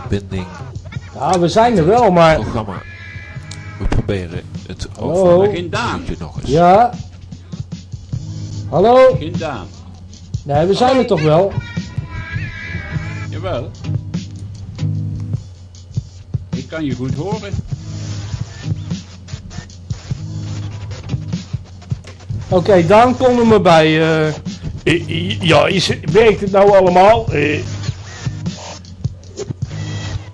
verbinding. Ja, we zijn er wel, maar... Programma. We proberen het Hallo? over Begin Daan. een nog eens. Ja? Hallo? Begin Daan. Nee, we zijn er toch wel? Jawel. Ik kan je goed horen. Oké, Daan, kom er maar bij. Eh, eh, ja, is, werkt het nou allemaal? Eh,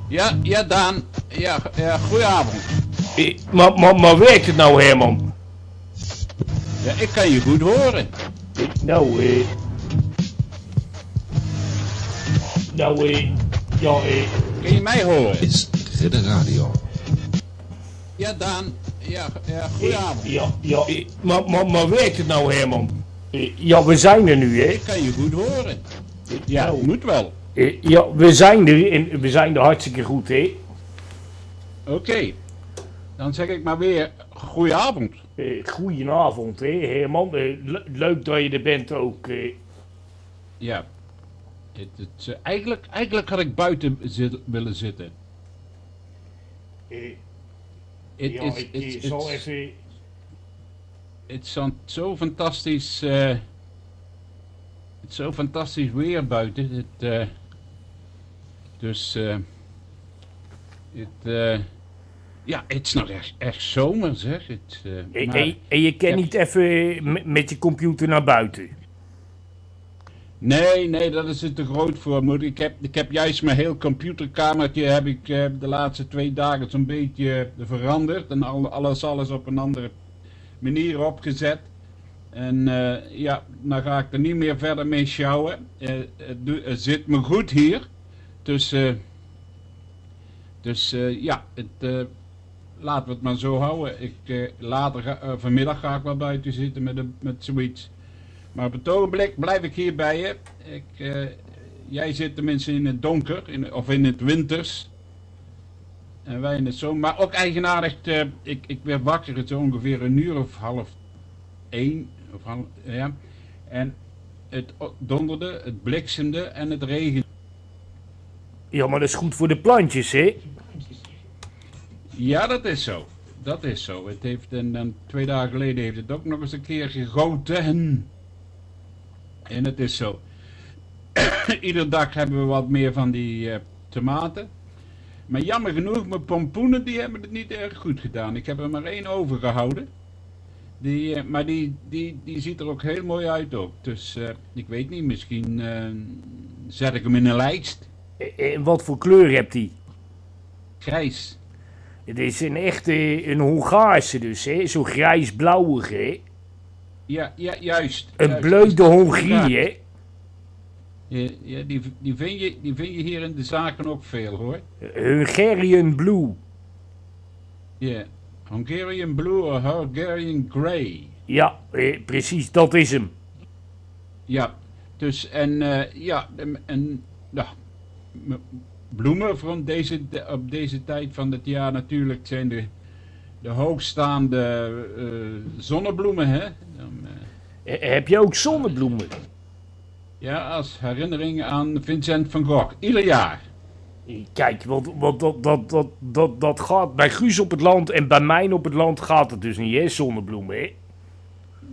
Ja, ja Daan. Ja, ja goedenavond. maar, maar, maar werkt het nou, Herman? Ja, ik kan je goed horen. Nou, eh... Nou, eh... Ja, eh... Kun je mij horen? Is Ridder Radio. Ja Daan. Ja, ja eh, goedenavond. ja, ja, eh, maar, maar, maar werkt het nou, Herman? Ja, we zijn er nu, hè? Ik kan je goed horen. Ja, Nou. moet wel. Eh, ja, we zijn er en we zijn er hartstikke goed, hè? Oké. Dan zeg ik maar weer goedenavond. Eh, goedenavond, hè, Herman. Eh, le- leuk dat je er bent ook. Ja. Het, het, eigenlijk, eigenlijk had ik buiten zit- willen zitten. Ja, is ik zal even... Het is zo- zo fantastisch. eh, het is zo fantastisch weer buiten. Het, eh, dus. eh, het, eh, ja, het is nog echt, echt zomer, zeg. Het, En, maar- en, en je kan Ja. niet even met, je computer naar buiten. Nee, nee, dat is het te groot voor. Moet. Ik, heb, ik heb juist mijn heel computerkamertje heb ik, de laatste twee dagen zo'n beetje veranderd. En al, alles, alles op een andere manier opgezet. En eh, ja, dan ga ik er niet meer verder mee sjouwen. Eh, het, zit me goed hier. Dus, eh, dus ja, het, laten we het maar zo houden. Ik, later, vanmiddag ga ik wel buiten zitten met, met zoiets. Maar op het ogenblik blijf ik hier bij je. Jij zit tenminste in het donker, in, of in het winters. En wij in het zomer. Maar ook eigenaardig, ik, ik werd wakker, het ongeveer een uur of half één. Of ja. En het donderde, het bliksemde en het regende. Ja, maar dat is goed voor de plantjes, hè? Ja, dat is zo. Dat is zo. Het heeft, en dan twee dagen geleden heeft het ook nog eens een keer gegoten. En het is zo. Iedere dag hebben we wat meer van die eh, tomaten. Maar jammer genoeg, mijn pompoenen die hebben het niet erg goed gedaan. Ik heb er maar één overgehouden. Die, eh, maar die, die, die ziet er ook heel mooi uit ook. Dus eh, ik weet niet, misschien eh, zet ik hem in een lijst. En, wat voor kleur hebt die? Grijs. Het is een echte, een Hongaarse dus, hè? Zo grijs-blauwig, hè? Ja, ja juist. Een juist. bleu de Ja. Hongarie, hè? Ja, ja die, die, vind je, die vind je hier in de zaken ook veel hoor. Hungarian Blue. Ja. Hungarian Blue of Hungarian Grey. Ja, eh, precies, dat is hem. Ja. Dus en eh, ja, en, ja, bloemen van deze, de- op deze tijd van het jaar natuurlijk zijn de, de hoogstaande eh, zonnebloemen hè. Dan, heb je ook zonnebloemen? ja, als herinnering aan Vincent van Gogh. Ieder jaar. Kijk, want, want dat, dat, dat, dat, dat gaat bij Guus op het land en bij mij op het land gaat het dus niet, hè, zonnebloemen, hè?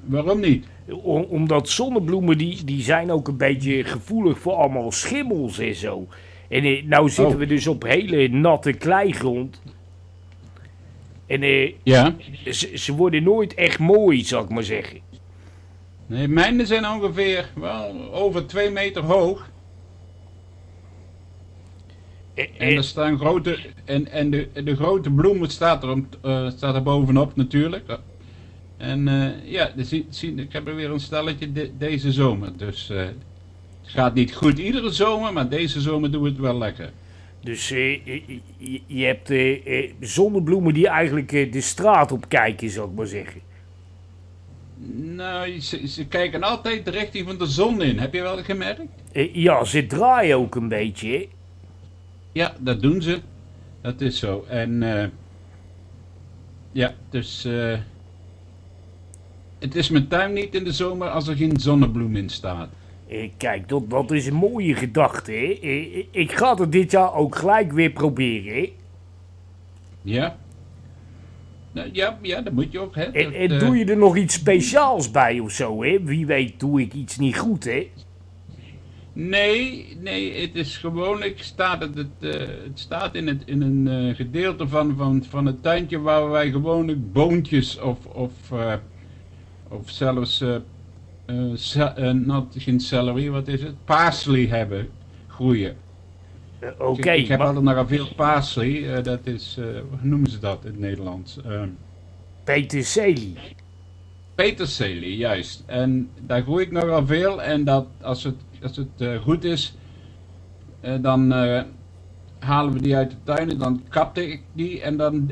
Waarom niet? Om- omdat zonnebloemen, die, die zijn ook een beetje gevoelig voor allemaal schimmels en zo. En eh, nou zitten Oh. we dus op hele natte kleigrond. En eh, Ja. ze, ze worden nooit echt mooi, zal ik maar zeggen. Nee, mijne zijn ongeveer wel over twee meter hoog. En, er staan grote. En, en de, de grote bloemen staat er, om, eh, staat er bovenop natuurlijk. En eh, ja, de, zie, ik heb er weer een stelletje de- deze zomer. Dus eh, het gaat niet goed iedere zomer, maar deze zomer doen we het wel lekker. dus je, hebt zonnebloemen die eigenlijk de straat op kijken, zal ik maar zeggen. Nou, ze, ze kijken altijd de richting van de zon in. Heb je wel gemerkt? Ja, ze draaien ook een beetje, hè? Ja, dat doen ze. Dat is zo. En eh, ja, dus eh, het is mijn tuin niet in de zomer als er geen zonnebloem in staat. Eh, kijk, dat, dat is een mooie gedachte, hè. Eh, ik ga het dit jaar ook gelijk weer proberen, hè. Ja? Nou, ja, ja, dat moet je ook, hè. En, Dat, en doe je er nog iets speciaals bij of zo, hè? Wie weet doe ik iets niet goed, hè? Nee, nee, het is gewoonlijk, staat het, het, eh, het staat in, het, in een eh, gedeelte van, van, van het tuintje waar wij gewoonlijk boontjes of, of, eh, of zelfs, not, geen celery, wat is het, parsley hebben groeien. Oké, ik, ik heb maar altijd nogal veel parsley, dat is, hoe noemen ze dat in het Nederlands? Ehm, peterselie. Peterselie, juist. En daar groei ik nogal veel. En dat, als het, als het eh, goed is, eh, dan eh, halen we die uit de tuin en dan kapte ik die en dan,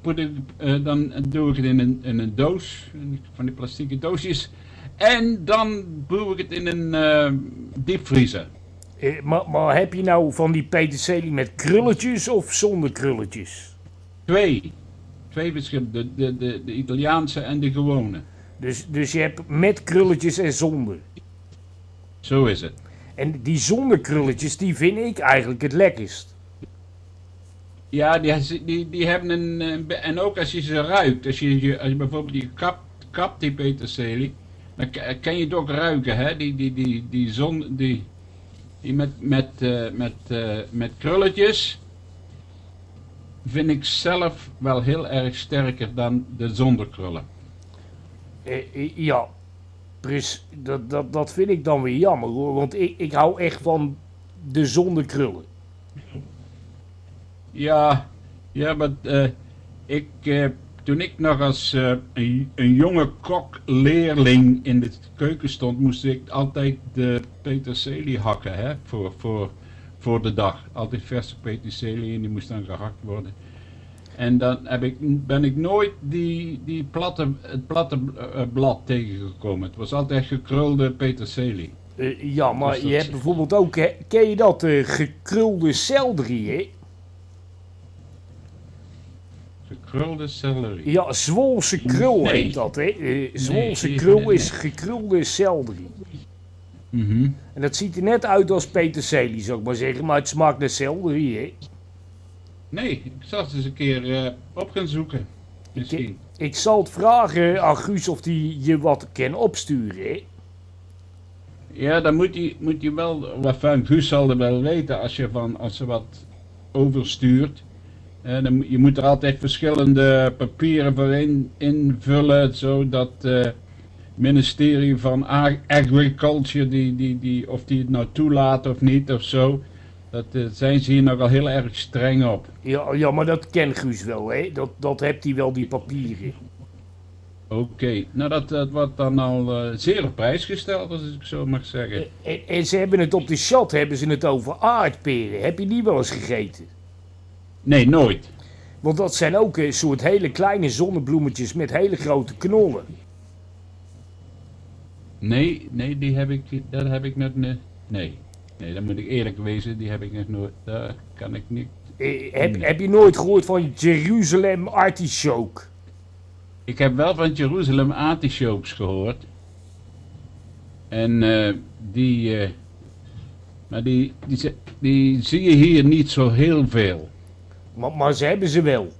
put ik, dan doe ik het in een, in een doos, van die plastieke doosjes. En dan doe ik het in een diepvriezer. Eh, maar, maar heb je nou van die peterselie met krulletjes of zonder krulletjes? Twee. Twee verschillende, de, de, de, de Italiaanse en de gewone. Dus, dus je hebt met krulletjes en zonder. Zo is het. En die zonder krulletjes, die vind ik eigenlijk het lekkerst. Ja, die, die, die hebben een... En ook als je ze ruikt. Als je, als je bijvoorbeeld die kap, kap die peterselie. Dan kan je het ook ruiken, hè. Die, die, die, die zon... Die, die met, met, eh, met, eh, met krulletjes. Vind ik zelf wel heel erg sterker dan de zonder krullen. Eh, ja, Pres, dat, dat, dat vind ik dan weer jammer hoor. Want ik, ik hou echt van de zonder krullen. Ja, ja, maar eh, ik, eh, toen ik nog als eh, een, een jonge kokleerling in de keuken stond, moest ik altijd de peterselie hakken, hè, voor, voor, voor de dag. Altijd verse peterselie en die moest dan gehakt worden. En dan heb ik, ben ik nooit die, die platte, het platte eh, blad tegengekomen. Het was altijd gekrulde peterselie. Eh, ja, maar Dus je hebt bijvoorbeeld ook, hè, ken je dat eh, gekrulde selderie, hè? Gekrulde celery. Ja, Zwolse krul Nee. heet dat, hè? Eh, Zwolse Nee, krul nee, is gekrulde selderie. Mhm. En dat ziet er net uit als peterselie, zou ik maar zeggen, maar het smaakt naar selderie, hè? Nee, ik zal het eens een keer eh, op gaan zoeken. Misschien. Ik zal het vragen aan Guus of hij je wat kan opsturen, hè? Ja, dan moet je, moet wel, wat van Guus zal er wel weten als je van, als ze wat overstuurt. Eh, dan, je moet er altijd verschillende papieren voor in, invullen, zodat het ministerie van Ag- Agriculture, die, die, die, of die het nou toelaat of niet of zo, dat eh, zijn ze hier nogal heel erg streng op. Ja, ja, maar dat kent Guus wel, hè? Dat, dat hebt hij wel, die papieren. Oké, nou dat, dat wordt dan al eh, zeer op prijs gesteld, als ik zo mag zeggen. En, en ze hebben het op de chat, hebben ze het over aardperen. Heb je die wel eens gegeten? Nee, nooit. Want dat zijn ook een soort hele kleine zonnebloemetjes met hele grote knollen. Nee, nee, die heb ik, dat heb ik niet. Nee, nee, dan moet ik eerlijk wezen, die heb ik nog nooit. Daar kan ik niet. Eh, heb, Nee. heb je nooit gehoord van Jeruzalem artichoke? Ik heb wel van Jeruzalem artichokes gehoord. En eh, die, eh, maar die, die, die zie je hier niet zo heel veel. Maar, maar ze hebben ze wel.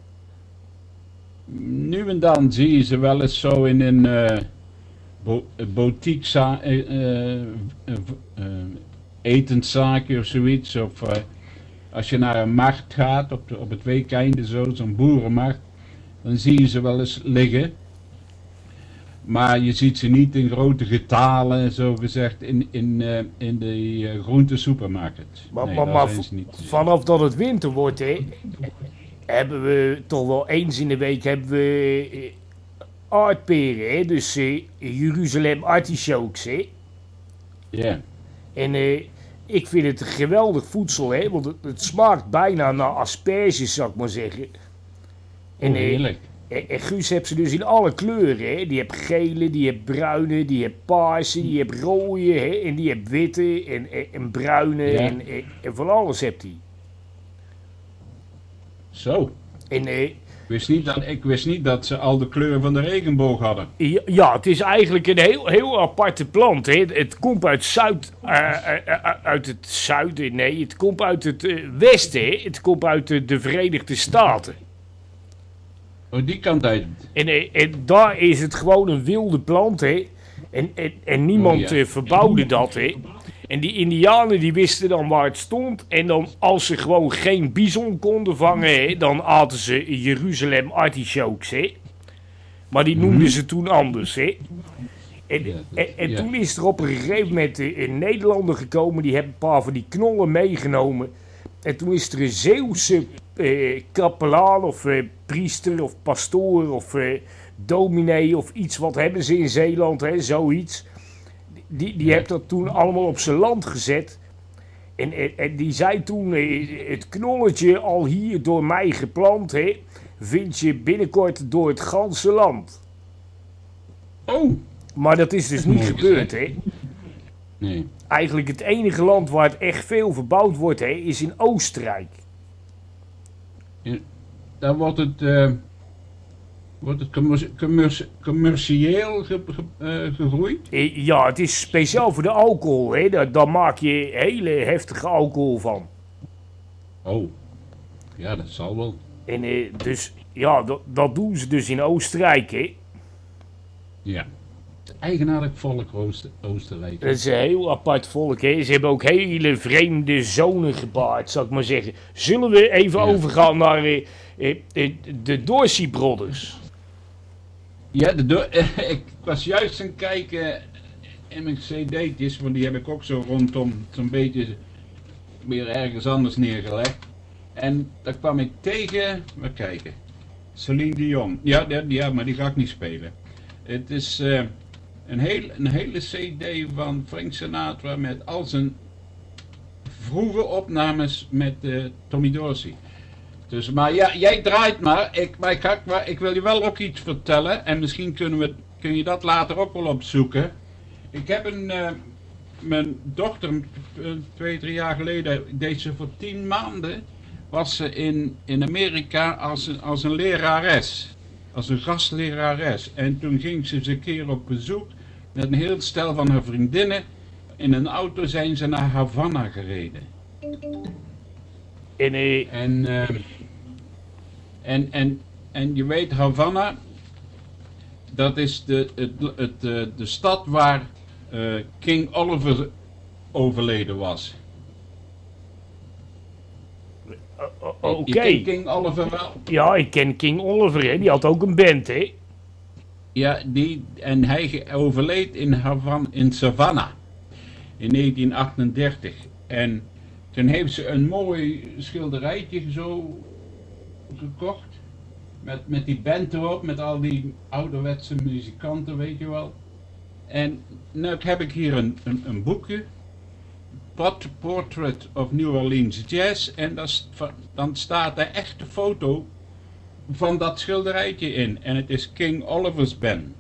Nu en dan zie je ze wel eens zo in een eh bo boutique eh, etenszaakje of zoiets. Of eh, als je naar een markt gaat, op, de, op het weekeinde zo, zo'n boerenmarkt, dan zie je ze wel eens liggen. Maar je ziet ze niet in grote getalen, zo gezegd, in, in, eh, in de eh, groentesupermarkt. Maar, Nee, vanaf dat het winter wordt, hè, hebben we toch wel eens in de week hebben we aardperen, hè? Dus eh, Jeruzalem artichokes, hè? Ja, En eh, ik vind het een geweldig voedsel, hè? Want het, het smaakt bijna naar asperges, zou ik maar zeggen. En, oh, eh, heerlijk. en, en Guus heeft ze dus in alle kleuren, hè? Die hebt gele, die hebt bruine, die hebt paarse, die hebt rode, hè? En die hebt witte en, en, en bruine Ja. en, en, van alles hebt hij. Zo. En eh, wist, niet dat, ik wist niet dat ze al de kleuren van de regenboog hadden. Ja, ja, het is eigenlijk een heel, heel aparte plant. Hè. Het komt uit, zuid, eh, eh, eh, uit het zuiden, nee, het komt uit het westen. Hè. Het komt uit de, de Verenigde Staten. Oh, die kant uit. En, en daar is het gewoon een wilde plant, hè. En, en, en niemand Oh, ja. verbouwde dat, hè. En die indianen die wisten dan waar het stond. En dan als ze gewoon geen bison konden vangen, hè, dan aten ze Jeruzalem artichokes, hè. Maar die noemden ze toen anders, hè. En, en, toen is er op een gegeven moment een Nederlander gekomen, die heeft een paar van die knollen meegenomen. En toen is er een Zeeuwse eh, kapelaan of eh, priester of pastoor of eh, dominee of iets, wat hebben ze in Zeeland, hè, zoiets. Die, die heeft dat toen allemaal op zijn land gezet. En, en, en die zei toen, eh, het knolletje al hier door mij geplant, hè, vind je binnenkort door het ganse land. Oh! Maar dat is dus niet gebeurd, hè. Nee. Eigenlijk het enige land waar het echt veel verbouwd wordt, hè, is in Oostenrijk. Dan wordt het, eh, wordt het commer- commer- commercieel ge- ge- eh, gegroeid. Eh, Ja, het is speciaal voor de alcohol, hè. Daar, daar maak je hele heftige alcohol van. Oh. Ja, dat zal wel. En eh, dus, ja, dat, dat doen ze dus in Oostenrijk, hè. Ja. Het eigenaardig volk Oost Oostenrijk. Dat is een heel apart volk, hè. Ze hebben ook hele vreemde zonen gebaard, zou ik maar zeggen. Zullen we even Ja. overgaan naar de Dorsey Brothers? Ja, ik was juist aan kijken in mijn cd'tjes, want die heb ik ook zo rondom zo'n beetje weer ergens anders neergelegd. En daar kwam ik tegen, maar kijken, Celine Dion. Ja, ja, maar die ga ik niet spelen. Het is eh, een, een hele cd van Frank Sinatra met al zijn vroege opnames met eh, Tommy Dorsey. Dus, maar ja, jij draait maar. Ik, maar ik, ga, maar ik wil je wel ook iets vertellen. En misschien kunnen we, kun je dat later ook wel opzoeken. Ik heb een, eh, mijn dochter, eh, twee, drie jaar geleden, deed ze voor tien maanden, was ze in, in Amerika als een, als een lerares. Als een gastlerares. En toen ging ze eens een keer op bezoek met een heel stel van haar vriendinnen. In een auto zijn ze naar Havana gereden. En eh, En, en, en, en je weet, Havana, dat is de, het, het, eh, de stad waar eh, King Oliver overleden was. o- oké. Je kent King Oliver wel? Ja, ik ken King Oliver, hè. Die had ook een band, hè. Ja, die, en hij overleed in, Havana, in Savannah in 1938. En toen heeft ze een mooi schilderijtje zo gekocht. Met, met die band erop, met al die ouderwetse muzikanten, weet je wel. En nu heb ik hier een, een, een boekje. Portrait of New Orleans Jazz. En dan staat de echte foto van dat schilderijtje in. En het is King Oliver's Band.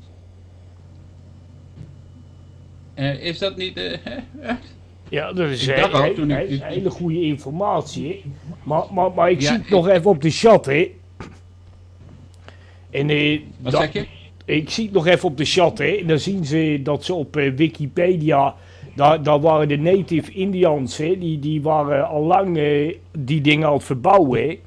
Eh, is dat niet... Echt? Ja, dat is, Ik dacht al toen ik hele goede informatie. Maar, maar, maar ik Ja, zie het ik- nog even op de chat, hè. En eh, Wat dat- zeg je? ik zie het nog even op de chat, hè. En dan zien ze dat ze op eh, Wikipedia... Daar, daar waren de native Indians, hè. Die, die waren al lang eh, die dingen aan het verbouwen, hè.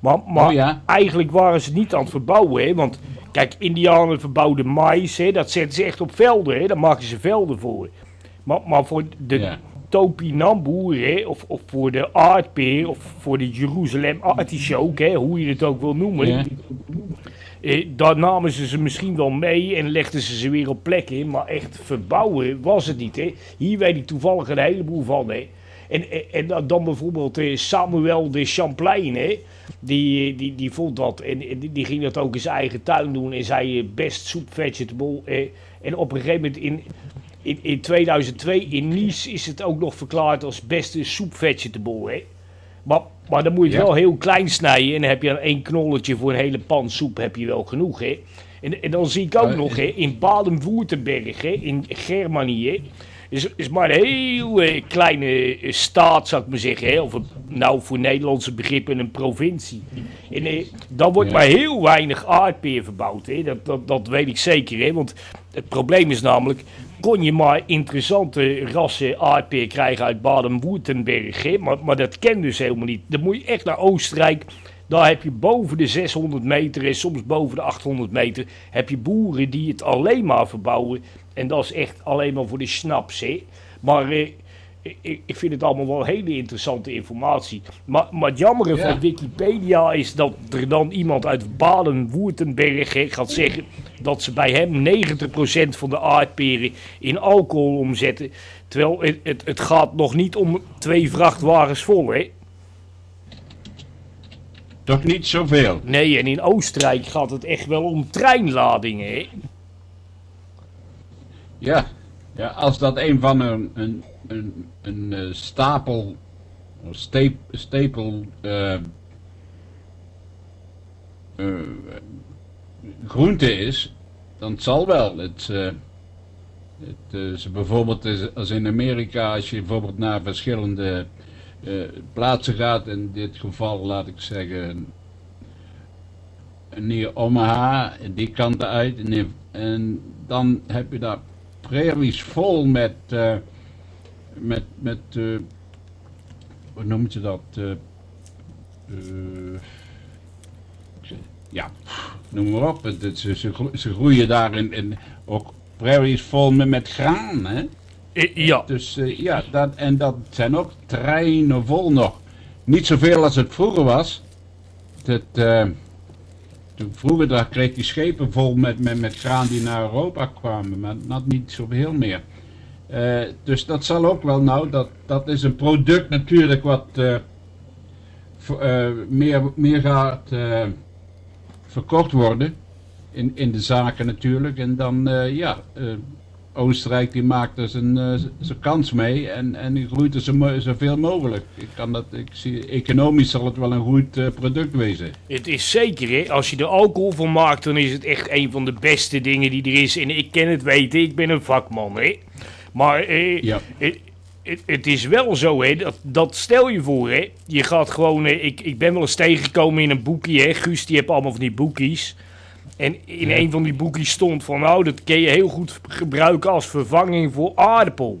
Maar, maar Oh ja. eigenlijk waren ze niet aan het verbouwen, hè. Want kijk, Indianen verbouwden mais, hè. Dat zetten ze echt op velden, hè. Daar maken ze velden voor. Maar, maar voor de Ja. topinamboer, hè, of, of voor de aardpeer, of voor de Jeruzalem artichoke, hè, hoe je het ook wil noemen. Ja. Eh, daar namen ze ze misschien wel mee en legden ze ze weer op plek in, maar echt verbouwen was het niet. Hè. Hier weet ik toevallig een heleboel van. Hè. En, en, en dan- bijvoorbeeld eh, Samuel de Champlain, hè. Die, die, die vond dat en, en die, die ging dat ook in zijn eigen tuin doen en zei eh, best soup vegetable. eh. en op een gegeven moment in, in, in 2002 in Nice is het ook nog verklaard als beste soup vegetable. Hè. Maar, maar dan moet je het Ja. wel heel klein snijden. En dan heb je dan één knolletje voor een hele pan soep heb je wel genoeg. Hè. En, en dan zie ik ook nog hè, in Baden-Württemberg, in Germanië. is, is maar een heel eh, kleine eh, staat, zou ik maar zeggen. Hè? Of een, nou, voor Nederlandse begrippen een provincie. En eh, dan wordt Ja. maar heel weinig aardbeer verbouwd. Hè? Dat, dat, dat weet ik zeker. Hè? Want het probleem is namelijk... kon je maar interessante rassen aardbeer krijgen uit Baden-Württemberg. Maar, maar dat ken dus helemaal niet. Dan moet je echt naar Oostenrijk... Daar heb je boven de 600 meter en soms boven de 800 meter... heb je boeren die het alleen maar verbouwen. En dat is echt alleen maar voor de snaps, hè. Maar eh, ik, ik vind het allemaal wel hele interessante informatie. Maar, maar het jammere Ja. van Wikipedia is dat er dan iemand uit Baden-Württemberg gaat zeggen... dat ze bij hem 90% van de aardperen in alcohol omzetten. Terwijl het, het, het gaat nog niet om twee vrachtwagens vol, hè. Toch niet zoveel. Nee, en in Oostenrijk gaat het echt wel om treinladingen, hè. Ja. ja, als dat een van een, een, een, een eh, stapel, stapel eh, eh, groente is, dan zal wel. Het, het is bijvoorbeeld als in Amerika, als je bijvoorbeeld naar verschillende plaatsen gaat, in dit geval laat ik zeggen neer Omaha, die kant uit. En, dan heb je daar prairies vol met, met, met eh, hoe noemt je dat? eh, eh, ja, noem maar op. Het, het- ze, ze, gro- ze groeien daar in, in ook prairies vol met, met graan, hè? Ja, Dus ja, dat, en dat zijn ook treinen vol nog. Niet zoveel als het vroeger was. Dat, toen vroeger daar kreeg je schepen vol met, met, met graan die naar Europa kwamen, maar dat niet zoveel meer. Eh, dus dat zal ook wel nou, dat, dat is een product natuurlijk wat eh, eh, meer, meer gaat verkocht worden. In, in de zaken natuurlijk. En dan, ja, Oostenrijk die maakt er zijn, zijn kans mee en, en die groeit er zo zoveel mogelijk. Ik kan dat, ik zie, economisch zal het wel een goed product wezen. Het is zeker, hè. Als je er alcohol van maakt, dan is het echt een van de beste dingen die er is. En ik ken het weten, ik ben een vakman, hè. Maar eh, Ja. het, is wel zo, hè. Dat, dat stel je voor, hè. Je gaat gewoon... eh, ik, ik ben wel eens tegengekomen in een boekje, hè. Guus, die heeft allemaal van die boekies. En in Ja. een van die boekjes stond van... Nou, dat kun je heel goed gebruiken als vervanging voor aardappel.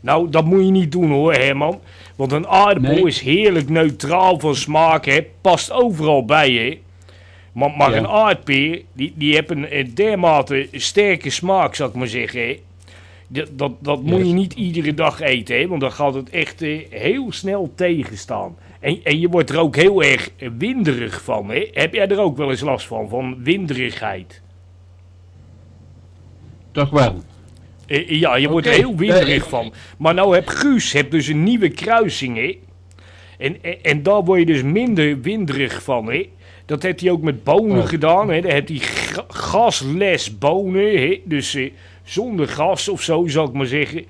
Nou, dat moet je niet doen hoor, Herman. Want een aardappel Nee. is heerlijk neutraal van smaak, hè. Past overal bij, hè. Maar, maar Ja. een aardpeer, die, die heeft een, een dermate sterke smaak, zou ik maar zeggen, hè. Dat, dat, moet je niet iedere dag eten, hè. Want dan gaat het echt eh, heel snel tegenstaan. En, en je wordt er ook heel erg eh, winderig van, hè. Heb jij er ook wel eens last van, van winderigheid? Toch wel. Eh, ja, je wordt er heel winderig Eh, van. Maar nou heb Guus heb dus een nieuwe kruising, hè. En, en, en daar word je dus minder winderig van, hè. Dat heeft hij ook met bonen Oh. gedaan, hè. Dan heeft hij ga- gasles bonen, hè. Dus eh, zonder gas of zo, zou ik maar zeggen.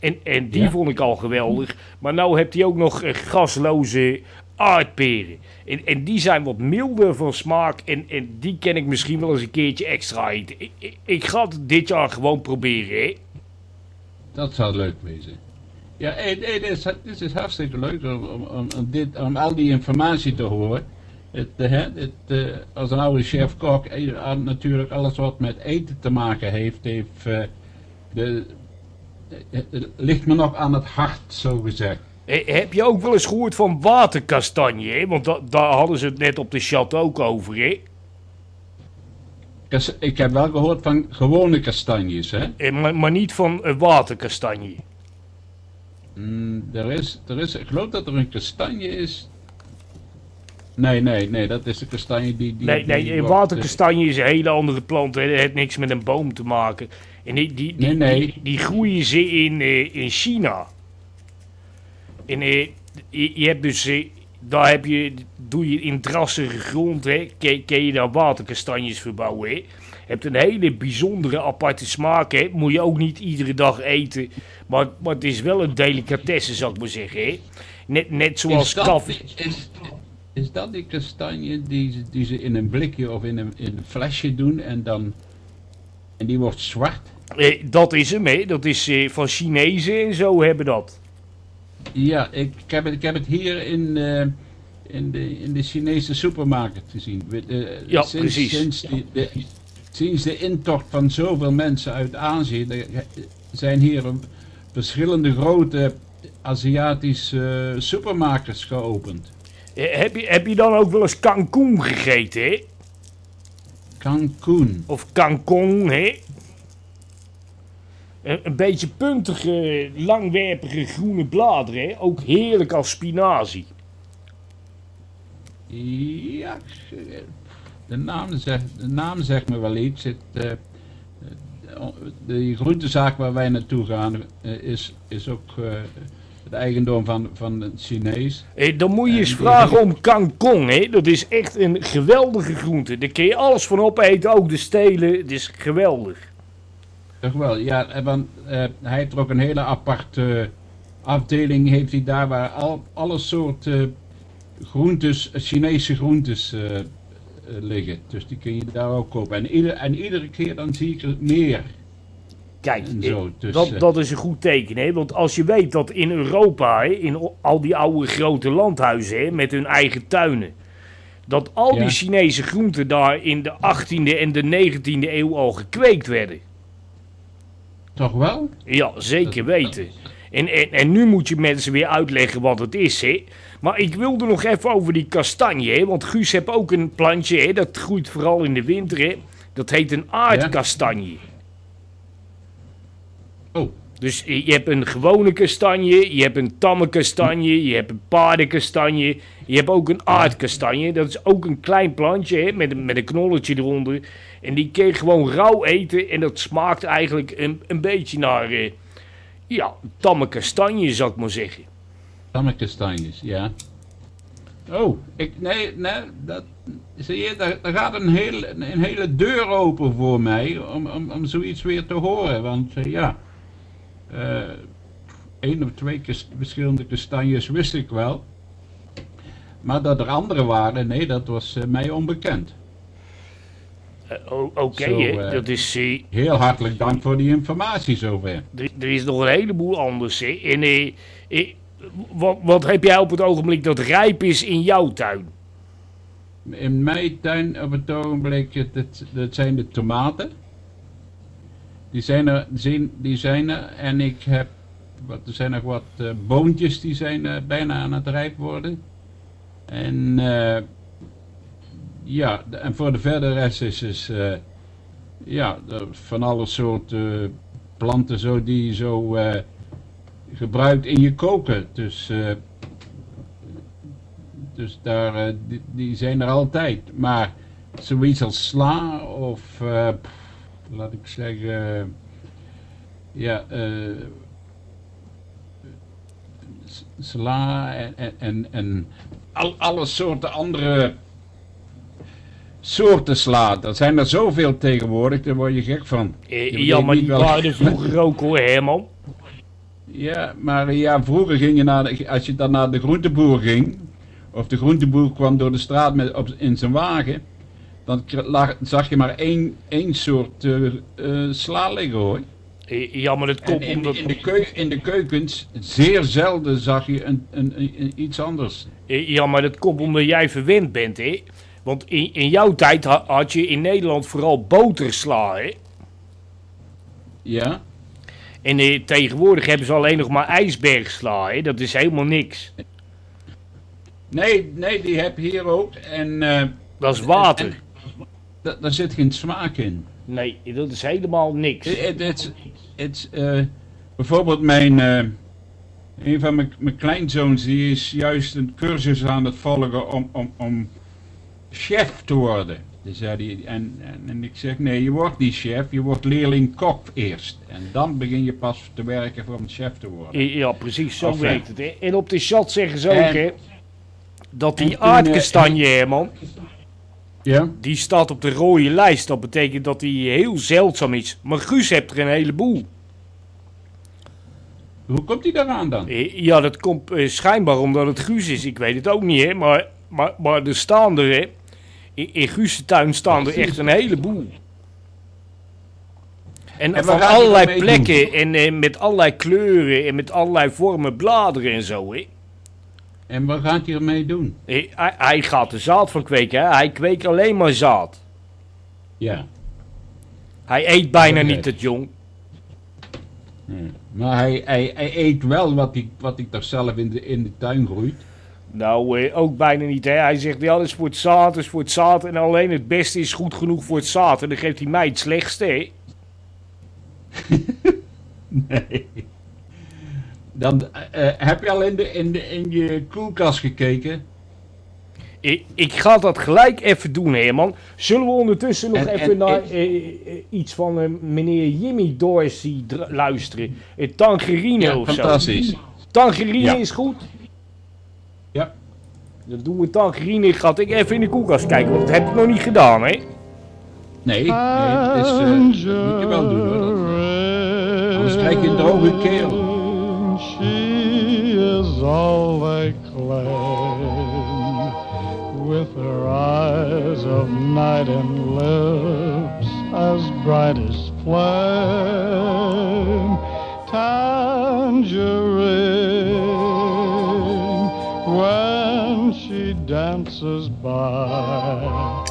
En, en die Ja. vond ik al geweldig. Maar nou heeft hij ook nog eh, gasloze aardperen. En, en die zijn wat milder van smaak. En, en die kan ik misschien wel eens een keertje extra eten. Ik, ik, ik ga het dit jaar gewoon proberen, hè. Dat zou leuk wezen. Ja, dit, is, dit is hartstikke leuk om, om, om dit, om al die informatie te horen. Het, eh, hè, het, eh, als een oude chef-kok, eh, aan- natuurlijk alles wat met eten te maken heeft, heeft eh, de, eh, eh, ligt me nog aan het hart, zo gezegd. Eh, Heb je ook wel eens gehoord van waterkastanje? Want da- daar hadden ze het net op de chat ook over. Hè? Ik heb wel gehoord van gewone kastanjes, hè. Eh, Maar, maar niet van een waterkastanje. Mm, er is, er is, ik geloof dat er een kastanje is. Nee, nee, nee, dat is de kastanje die... die Nee, nee die waterkastanje is een hele andere plant. Hè? Dat heeft niks met een boom te maken. En die, die, die, Nee, nee. die, die groeien ze in, eh, in China. En eh, je, je hebt dus... eh, daar heb je, doe je in drassige grond, hè, kun, kun je daar waterkastanjes verbouwen. Hè. hebt een hele bijzondere aparte smaak, hè. Moet je ook niet iedere dag eten. Maar, maar het is wel een delicatesse, zou ik maar zeggen, hè. Net, net zoals koffie. Is, dat die kastanje die, ze- die ze in een blikje of in een, in een flesje doen en dan... En die wordt zwart? Eh, dat is hem, hè. Dat is eh, van Chinezen en zo hebben dat. Ja, ik, ik heb, het, ik heb het hier in, eh, in, de, in de Chinese supermarkt gezien. Ja, sinds, precies. Sinds, die- de, sinds de intocht van zoveel mensen uit Azië er zijn hier een- verschillende grote Aziatische eh, supermarkets geopend. Heb, je, heb je dan ook wel eens Cancun gegeten, hè? Cancun. Of Cancun, hè? Een, een beetje puntige, langwerpige groene bladeren, hè? Ook heerlijk als spinazie. Ja, de naam zegt, de naam zegt me wel iets. Het, eh, eh, de groentezaak waar wij naartoe gaan eh, is, is ook het eigendom van, van een Chinees. Eh, dan moet je En eens vragen om Cancun, hè? Dat is echt een geweldige groente. Daar kun je alles van opeten, ook de stelen. Het is geweldig. Toch wel, ja, eh, want eh, hij heeft er ook een hele aparte afdeling heeft hij daar waar al, alle soorten groentes, Chinese groentes eh, liggen. Dus die kun je daar ook kopen. En, ieder, en iedere keer dan zie ik er meer. Kijk, zo, dus, dat, eh, dat is een goed teken, hè? Want als je weet dat in Europa, hè, in al die oude grote landhuizen hè, met hun eigen tuinen, dat al Ja. die Chinese groenten daar in de 18e en de 19e eeuw al gekweekt werden. Toch wel? Ja, zeker weten. En, en, en nu moet je mensen weer uitleggen wat het is, hè. Maar ik wilde nog even over die kastanje, hè. Want Guus heeft ook een plantje, hè. Dat groeit vooral in de winter, hè. Dat heet een aardkastanje. Oh, Dus je hebt een gewone kastanje, je hebt een tamme kastanje, je hebt een paardenkastanje, je hebt ook een aardkastanje. Dat is ook een klein plantje hè, met, een, met een knolletje eronder. En die kun je gewoon rauw eten en dat smaakt eigenlijk een, een beetje naar, eh, ja, tamme kastanje zou ik maar zeggen. Tammekastanjes, ja. Oh, ik, nee, nee, dat, zie je, daar, daar gaat een hele, een hele deur open voor mij om, om, om zoiets weer te horen. Want eh, ja, één of twee verschillende kastanjes wist ik wel. Maar dat er andere waren, nee, dat was eh, mij onbekend. Eh, Oké, eh. dat is... eh, Heel hartelijk dank voor die informatie zover. Er, er is nog een heleboel anders. Hè. En, eh, eh, wat, wat heb jij op het ogenblik dat rijp is in jouw tuin? In mijn tuin op het ogenblik, het- dat zijn de tomaten. Die zijn er, die zijn er en ik heb, wat, er zijn nog wat eh, boontjes die zijn eh, bijna aan het rijp worden. En eh, ja, en voor de verdere rest is, eh, ja, van alle soorten planten zo die je zo gebruikt in je koken. Dus dus daar, die, die zijn er altijd. Maar zoiets als sla of, laat ik zeggen, ja, eh, s- sla en, en, en, al, alle soorten andere soorten sla. Er zijn er zoveel tegenwoordig, daar word je gek van. Eh, Je ja, maar die waren er vroeger ook hoor, Herman. Ja, maar ja, vroeger ging je naar de, als je dan naar de groenteboer ging, of de groenteboer kwam door de straat met, op, in zijn wagen, dan lag, zag je maar één, één soort eh, sla liggen hoor. Ja, maar En komt in, omdat... in, de keu, in de keukens, zeer zelden zag je een, een, iets anders. ja, maar dat komt omdat jij verwend bent, hè. Want in, in jouw tijd ha- had je in Nederland vooral botersla, hè. Ja? En eh, tegenwoordig hebben ze alleen nog maar ijsbergsla, hè. Dat is helemaal niks. Nee, nee, die heb je hier ook. En Dat is water. en- da- daar zit geen smaak in. Nee, dat is helemaal niks. Het het- het, eh, bijvoorbeeld mijn, eh, een van mijn, mijn kleinzoons, die is juist een cursus aan het volgen om, om, om chef te worden. Dus hij, en, en, en ik zeg, nee, je wordt niet chef, je wordt leerling-kok eerst. En dan begin je pas te werken voor een chef te worden. Eh, Ja, precies, zo werkt het. Hè. En op de chat zeggen ze ook, hè, dat die eh, aardkastanje, Herman, Ja? die staat op de rode lijst. Dat betekent dat die heel zeldzaam is. Maar Guus hebt er een heleboel. Hoe komt hij daaraan dan? Eh, Ja, dat komt eh, schijnbaar omdat het Guus is. Ik weet het ook niet, hè. Maar, maar, maar er staan er, hè. In, in Guus' tuin staan er echt een heleboel. En, En van hij allerlei plekken en eh, met allerlei kleuren en met allerlei vormen bladeren en zo. Hè. En wat gaat hij ermee doen? Hij, hij gaat er zaad van kweken. Hè. Hij kweekt alleen maar zaad. Ja. Hij eet bijna niet het jong. Maar hij, hij, hij eet wel wat hij, wat toch zelf in de, in de tuin groeit. Nou, eh, ook bijna niet. Hè. Hij zegt, ja, dat is voor het zaad, dat is voor het zaad. En alleen het beste is goed genoeg voor het zaad. En dan geeft hij mij het slechtste, hè. Nee. Dan eh, eh, heb je al in, de, in, de, in je koelkast gekeken. Ik, ik ga dat gelijk even doen, Herman. Zullen we ondertussen nog En- even en- naar en- eh, iets van meneer Jimmy Dorsey luisteren? Tangerine Ja, of zo. fantastisch. Tangerine Ja. is goed? Ja. Dan doen we tangerine. Ga ik even in de koelkast kijken, want dat heb ik nog niet gedaan, hè? Nee, nee is, dat moet je wel doen hoor. Dat- Anders krijg je een droge keel. All they claim, with her eyes of night and lips as bright as flame. Tangerine, when she dances by.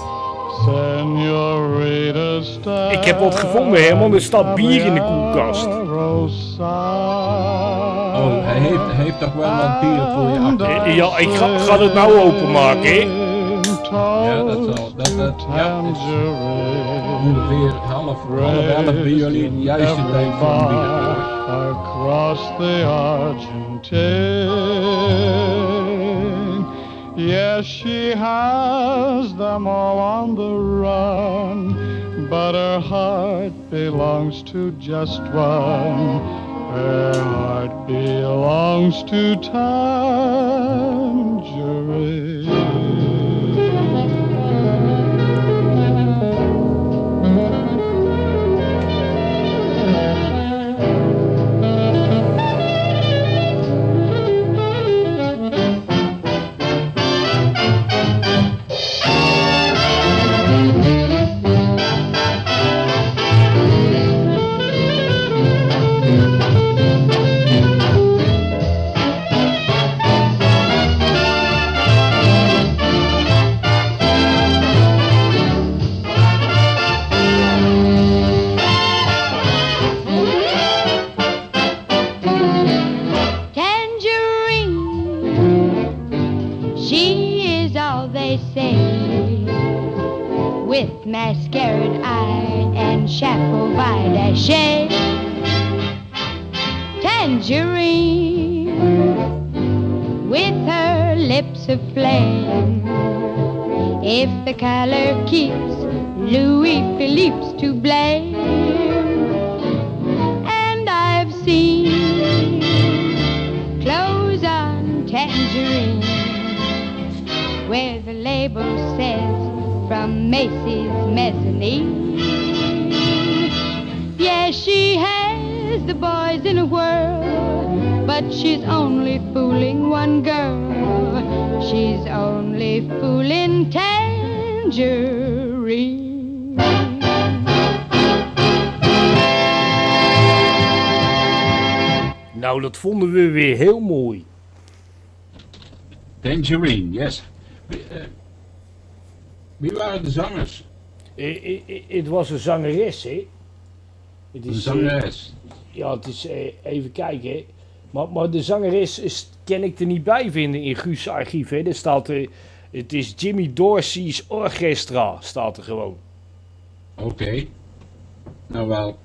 Ik heb wat gevonden, Herman. Er staat bier in de koelkast. Oh, hij heeft, hij heeft toch wel wat bier voor je achter. Ja, ik ga, ga het nou openmaken, hè? Ja, dat zal. Dat, dat, ja, is ongeveer half, half elf bij jullie. De juiste tijd voor een bier. Across the Argentine. Yes, she has them all on the run, but her heart belongs to just one. Her heart belongs to Tangerine. Lips aflame. If the color keeps Louis Philippe's to blame. And I've seen clothes on tangerine where the label says from Macy's mezzanine. Yes, she has the boys in a whirl, but she's only fooling one girl. She's only fooling tangerine. Nou, dat vonden we weer heel mooi. Tangerine, yes. Wie, eh, wie waren de zangers? Het was een zangeres, hè? Het De is, eh, zangeres. ja, het is eh, even kijken. Maar, maar de zangeres is, kan ik er niet bij vinden in Guus' archief. Hè. Er staat, eh, het is Jimmy Dorsey's Orchestra, staat er gewoon. Oké. Nou wel,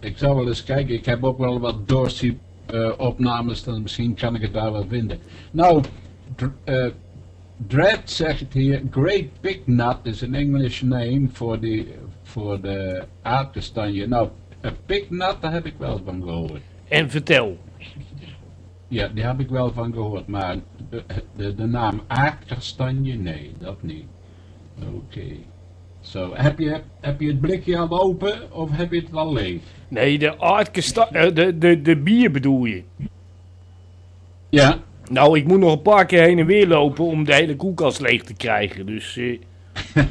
ik zal wel eens kijken. Ik heb ook wel wat Dorsey eh, opnames, dan misschien kan ik het daar wel vinden. Nou, dr eh, Dread zegt hier, Great Big Nut is een English name voor de, voor de aardkastanje. Nou, een Big Nut, daar heb ik wel van gehoord. En vertel. Ja, die heb ik wel van gehoord, maar de, de, de naam aardkastanje, nee, dat niet. Oké. Zo, heb, je, heb je het blikje al open of heb je het al leeg? Nee, de aardkasta eh, de, de, de bier bedoel je. Ja, Nou, ik moet nog een paar keer heen en weer lopen om de hele koelkast leeg te krijgen. Dus eh,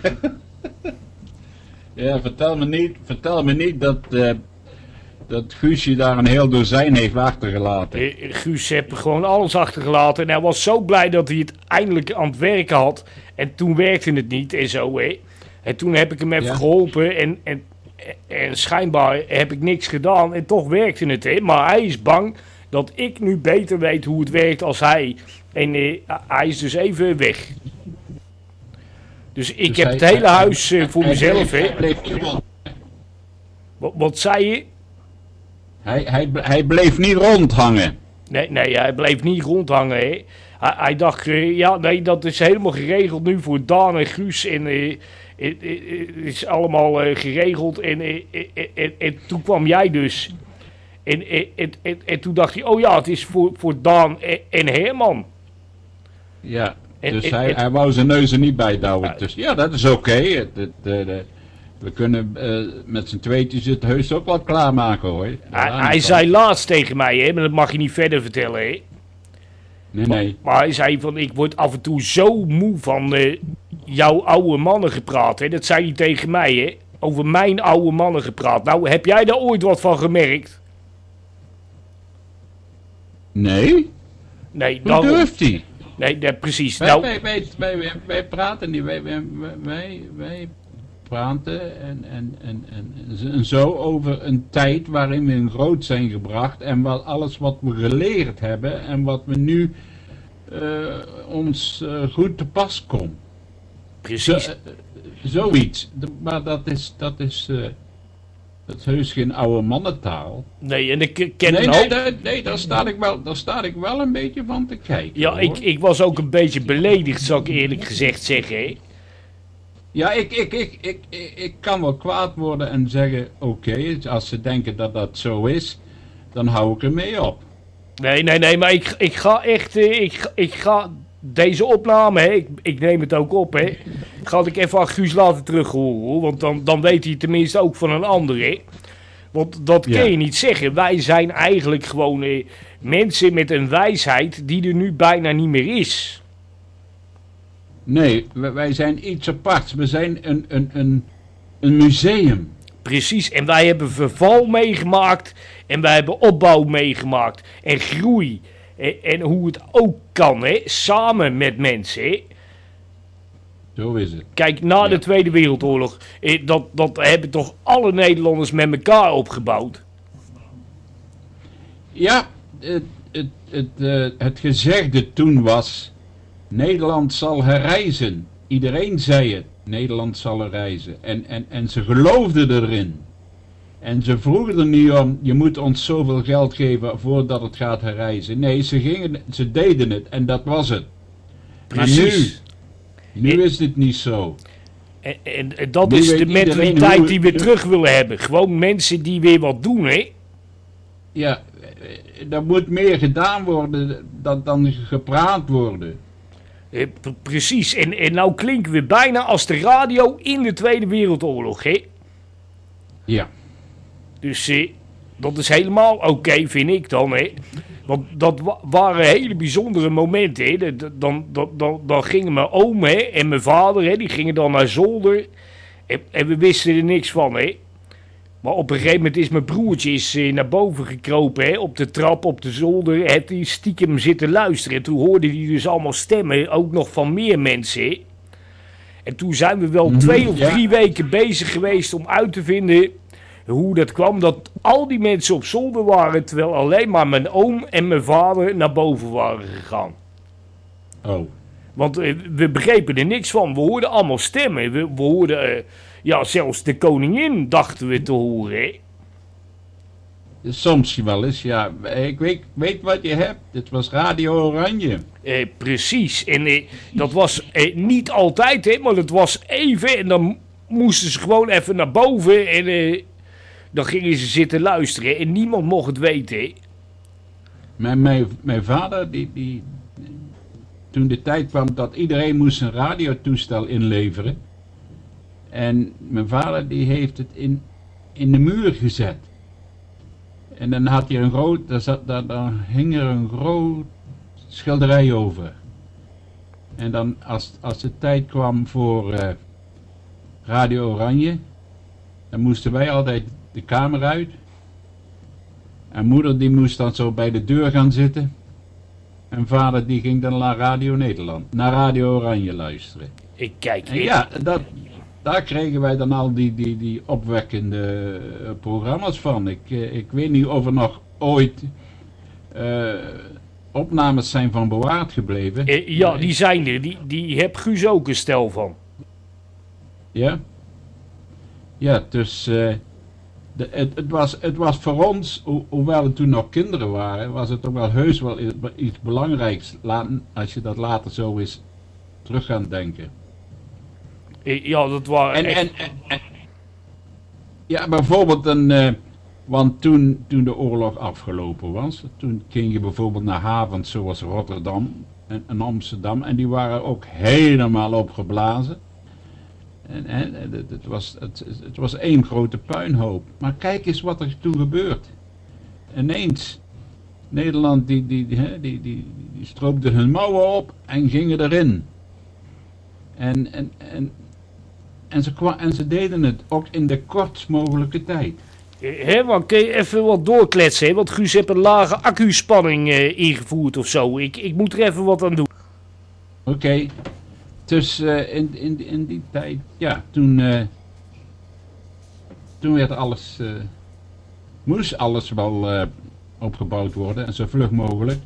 ja vertel, me niet, vertel me niet dat, eh, dat Guusje daar een heel dozijn heeft achtergelaten. Eh, Guus heb gewoon alles achtergelaten. En hij was zo blij dat hij het eindelijk aan het werken had. En toen werkte het niet en zo, hè. En toen heb ik hem even Ja. geholpen. En, en, en schijnbaar heb ik niks gedaan. En toch werkte het, hè. Maar hij is bang dat ik nu beter weet hoe het werkt als hij. En eh, hij is dus even weg. Dus ik Dus heb hij- het hele huis eh, voor Hij mezelf, hè. Wat, wat zei je? Hij, hij, hij bleef niet rondhangen. Nee, nee, hij bleef niet rondhangen. Hè. Hij, hij dacht, eh, ja, nee, dat is helemaal geregeld nu voor Daan en Guus. En eh, het, is allemaal eh, geregeld. En, en, en toen kwam jij dus. En, en, en, en toen dacht hij, oh ja, het is voor, voor Daan en, en Herman. Ja, dus hij, hij wou zijn neus er niet bij douwen. Ja. Dus ja, dat is oké. We kunnen eh, met z'n tweetjes het heus ook wel klaarmaken hoor. Hij, Ja, hij zei laatst tegen mij, hè, maar dat mag je niet verder vertellen. Hè. Nee, nee. Maar hij zei van, ik word af en toe zo moe van eh, jouw oude mannen gepraat. Hè. Dat zei hij tegen mij, hè. Over mijn oude mannen gepraat. Nou, heb jij daar ooit wat van gemerkt? Nee? Nee, Hoe daarom. durft hij? Nee, nee, precies. Wij, Nou, wij, wij, wij, wij, praten niet. Wij, wij- wij, wij praten en, en, en, en, en zo over een tijd waarin we in groot zijn gebracht. En wat, alles wat we geleerd hebben en wat we nu eh, ons eh, goed te pas komt. Precies. eh, zoiets. Maar dat is, dat is, dat is heus geen oude mannentaal. Nee, en ik ken Nee, nee, daar, nee daar, sta ik wel, daar sta ik wel een beetje van te kijken. Ja, hoor. ik, ik was ook een beetje beledigd, zal ik eerlijk gezegd zeggen. Ja, ik, ik, ik, ik, ik, ik kan wel kwaad worden en zeggen, oké, als ze denken dat dat zo is, dan hou ik ermee op. Nee, nee, nee, maar ik, ik ga echt, eh, ik, ik ga deze opname, hè, ik, ik neem het ook op, hè. Ga ik even aan Guus laten terug horen, hoor, want dan, dan weet hij tenminste ook van een ander, hè. Want dat kun je niet zeggen. Wij zijn eigenlijk gewoon eh, mensen met een wijsheid die er nu bijna niet meer is. Nee, wij, zijn iets aparts. We zijn een, een, een, een museum. Precies, en wij hebben verval meegemaakt en wij hebben opbouw meegemaakt en groei. En, en hoe het ook kan, hè, samen met mensen, hè. Zo is het. Kijk, na de. Tweede Wereldoorlog, eh, dat, dat hebben toch alle Nederlanders met elkaar opgebouwd? Ja, het, het, het, eh, het gezegde toen was, Nederland zal herreizen. Iedereen zei het, Nederland zal herreizen. En, en, en ze geloofden erin. En ze vroegen er niet om, je moet ons zoveel geld geven voordat het gaat herreizen. Nee, ze, gingen, ze deden het en dat was het. Maar nu, Precies. nu is het niet zo. En, en, en dat Nu is de mentaliteit hoe- die we terug willen hebben. Gewoon mensen die weer wat doen, hè? Ja, er moet meer gedaan worden dan, dan gepraat worden. Eh, precies. En, en nou klinken we bijna als de radio in de Tweede Wereldoorlog, hè? Ja. Dus eh, dat is helemaal oké, vind ik dan, hè? Want dat wa- waren hele bijzondere momenten, hè? Dan, dan, dan, dan gingen mijn oom hè, en mijn vader, hè, die gingen dan naar zolder. En, en we wisten er niks van, hè? Maar op een gegeven moment is mijn broertje is, eh, naar boven gekropen, hè, op de trap, op de zolder. Heeft hij stiekem zitten luisteren. En toen hoorde hij dus allemaal stemmen, ook nog van meer mensen, hè? En toen zijn we wel twee of ja. drie weken bezig geweest om uit te vinden hoe dat kwam dat al die mensen op zolder waren, terwijl alleen maar mijn oom en mijn vader naar boven waren gegaan. Oh. Want eh, we begrepen er niks van. We hoorden allemaal stemmen. We, we hoorden, eh, ja, zelfs de koningin dachten we te horen. Soms wel eens, ja. Ik weet, weet wat je hebt. Dit was Radio Oranje. Eh, precies. En eh, dat was eh, niet altijd, hè, maar het was even. En dan moesten ze gewoon even naar boven. En eh, dan gingen ze zitten luisteren. En niemand mocht het weten. hè. Mijn, mijn, mijn vader, die, die, toen de tijd kwam dat iedereen moest een radiotoestel inleveren. En mijn vader die heeft het in, in de muur gezet. En dan had hij een groot, daar, zat, daar, daar hing er een groot schilderij over. En dan als, als de tijd kwam voor eh, Radio Oranje, dan moesten wij altijd de kamer uit. En moeder die moest dan zo bij de deur gaan zitten. En vader die ging dan naar Radio Nederland, naar Radio Oranje luisteren. Ik kijk En ja, dat, daar kregen wij dan al die, die, die opwekkende eh, programma's van. Ik, eh, ik weet niet of er nog ooit eh, opnames zijn van bewaard gebleven. Eh, ja, die zijn er. Die, die heb Guus ook een stel van. Ja? Ja, dus de, het, het, was, het was voor ons, ho- hoewel het toen nog kinderen waren, was het ook wel heus wel iets belangrijks la- als je dat later zo eens terug gaat denken. Ja, dat waren En, echt- en, en, ja, bijvoorbeeld een, eh, want toen, toen de oorlog afgelopen was, toen ging je bijvoorbeeld naar havens zoals Rotterdam en, en Amsterdam en die waren ook helemaal opgeblazen. En, en het, het, was, het, het was één grote puinhoop. Maar kijk eens wat er toen gebeurt. Ineens, Nederland die, die, die, die, die, die stroopte hun mouwen op en gingen erin. En, en, en, en, ze en ze deden het ook in de kortst mogelijke tijd. Eh, Hè, want kun je even wat doorkletsen? Want Guus heeft een lage accuspanning eh ingevoerd of zo. Ik, ik moet er even wat aan doen. Oké, dus eh, in, in, in die tijd, ja, toen, eh, toen werd alles, eh, moest alles wel eh, opgebouwd worden en zo vlug mogelijk.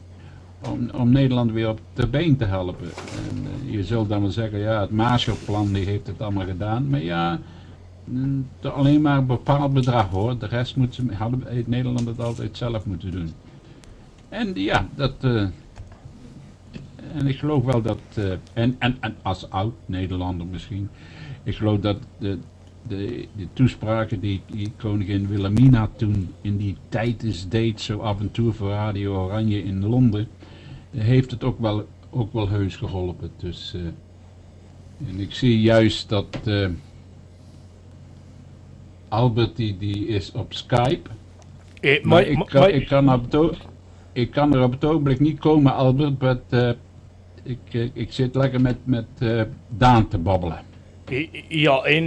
Om, Nederland weer op de been te helpen. En, eh, je zult dan wel zeggen, ja, het Marshallplan die heeft het allemaal gedaan. Maar ja, mm, alleen maar een bepaald bedrag hoor. De rest moet ze, hadden, Nederland het altijd zelf moeten doen. En ja, dat... eh, en ik geloof wel dat, eh, en, en, en als oud-Nederlander misschien, ik geloof dat de, de, de toespraken die, die koningin Wilhelmina toen in die tijd eens deed, zo af en toe voor Radio Oranje in Londen, heeft het ook wel, ook wel heus geholpen. Dus, eh, en ik zie juist dat eh, Albert die, die is op Skype, Eh, maar, maar, ik, kan, maar- ik, kan op ik kan er op het ogenblik niet komen, Albert. Maar ik, ik zit lekker met, met Daan te babbelen. ja, en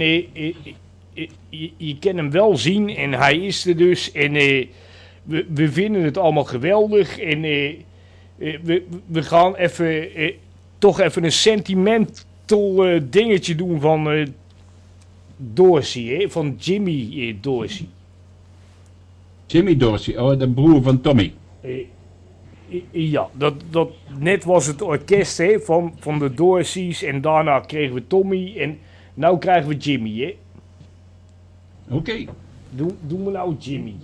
je, je kan hem wel zien en hij is er dus. En eh, we, we vinden het allemaal geweldig. En we, we gaan even, eh, toch even een sentimental eh, dingetje doen van eh Dorsey, hè? van Jimmy eh, Dorsey. Jimmy Dorsey, oh, de broer van Tommy. Eh, ja, dat, dat, net was het orkest hè, van, van de Dorseys en daarna kregen we Tommy en nou krijgen we Jimmy. Hè. Oké, Doen, doen we nou Jimmy.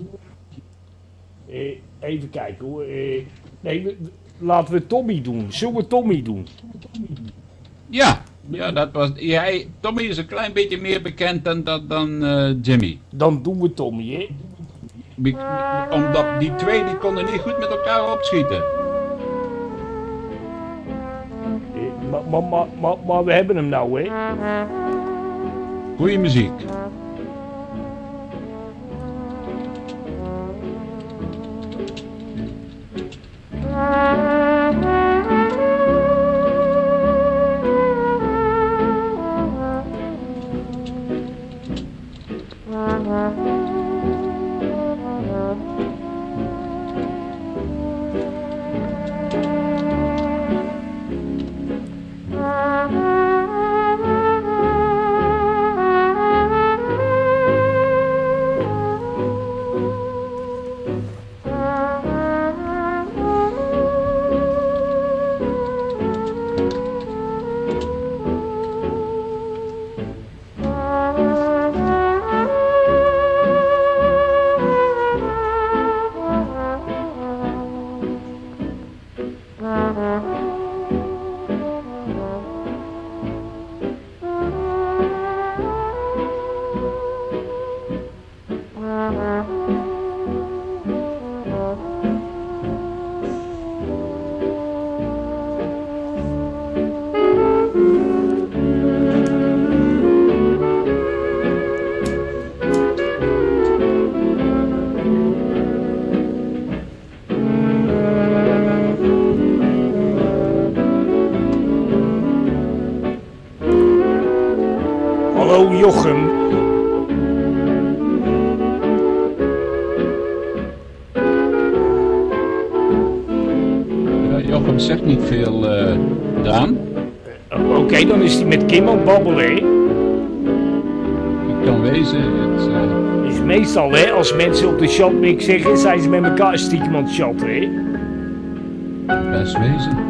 Eh, even kijken hoor. Eh, nee, we- laten we Tommy doen. Zullen we Tommy doen? ja. Ja, dat was, jij, Tommy is een klein beetje meer bekend dan, dan, dan eh, Jimmy. Dan doen we Tommy, hè? Be- omdat die twee die konden niet goed met elkaar opschieten. Eh, maar, maar, maar, maar, maar we hebben hem nou, hè? Goeie muziek. Hallo als mensen op de chatmix zeggen, zijn ze met elkaar stiekem aan het chatten, hè. best wezen.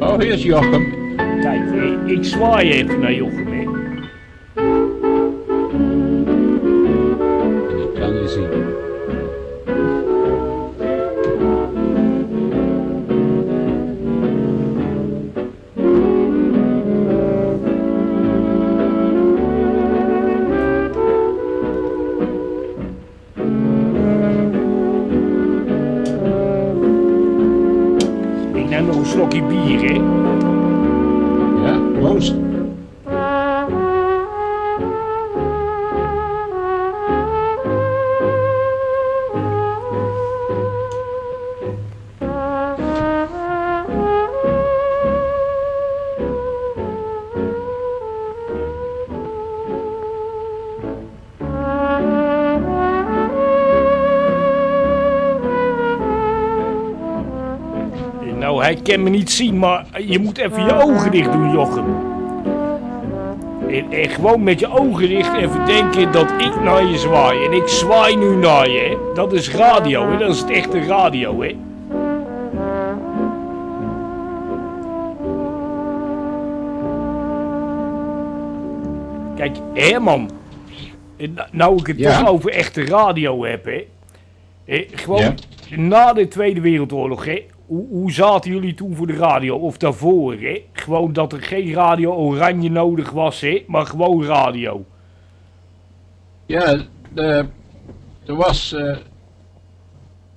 Oh, hier is Jochem. Kijk, eh, ik zwaai even naar Jochem, hij kan me niet zien, maar je moet even je ogen dicht doen, Jochem. En, en gewoon met je ogen dicht even denken dat ik naar je zwaai. En ik zwaai nu naar je, hè. Dat is radio, hè. Dat is het echte radio, hè. Kijk, Herman. nou- Nou ik het Ja? toch over echte radio heb, hè. Eh, gewoon Ja. na de Tweede Wereldoorlog, hè. Hoe, hoe zaten jullie toen voor de radio? Of daarvoor, hè? Gewoon dat er geen radio oranje nodig was, hè. Maar gewoon radio. Ja, de, er was, eh,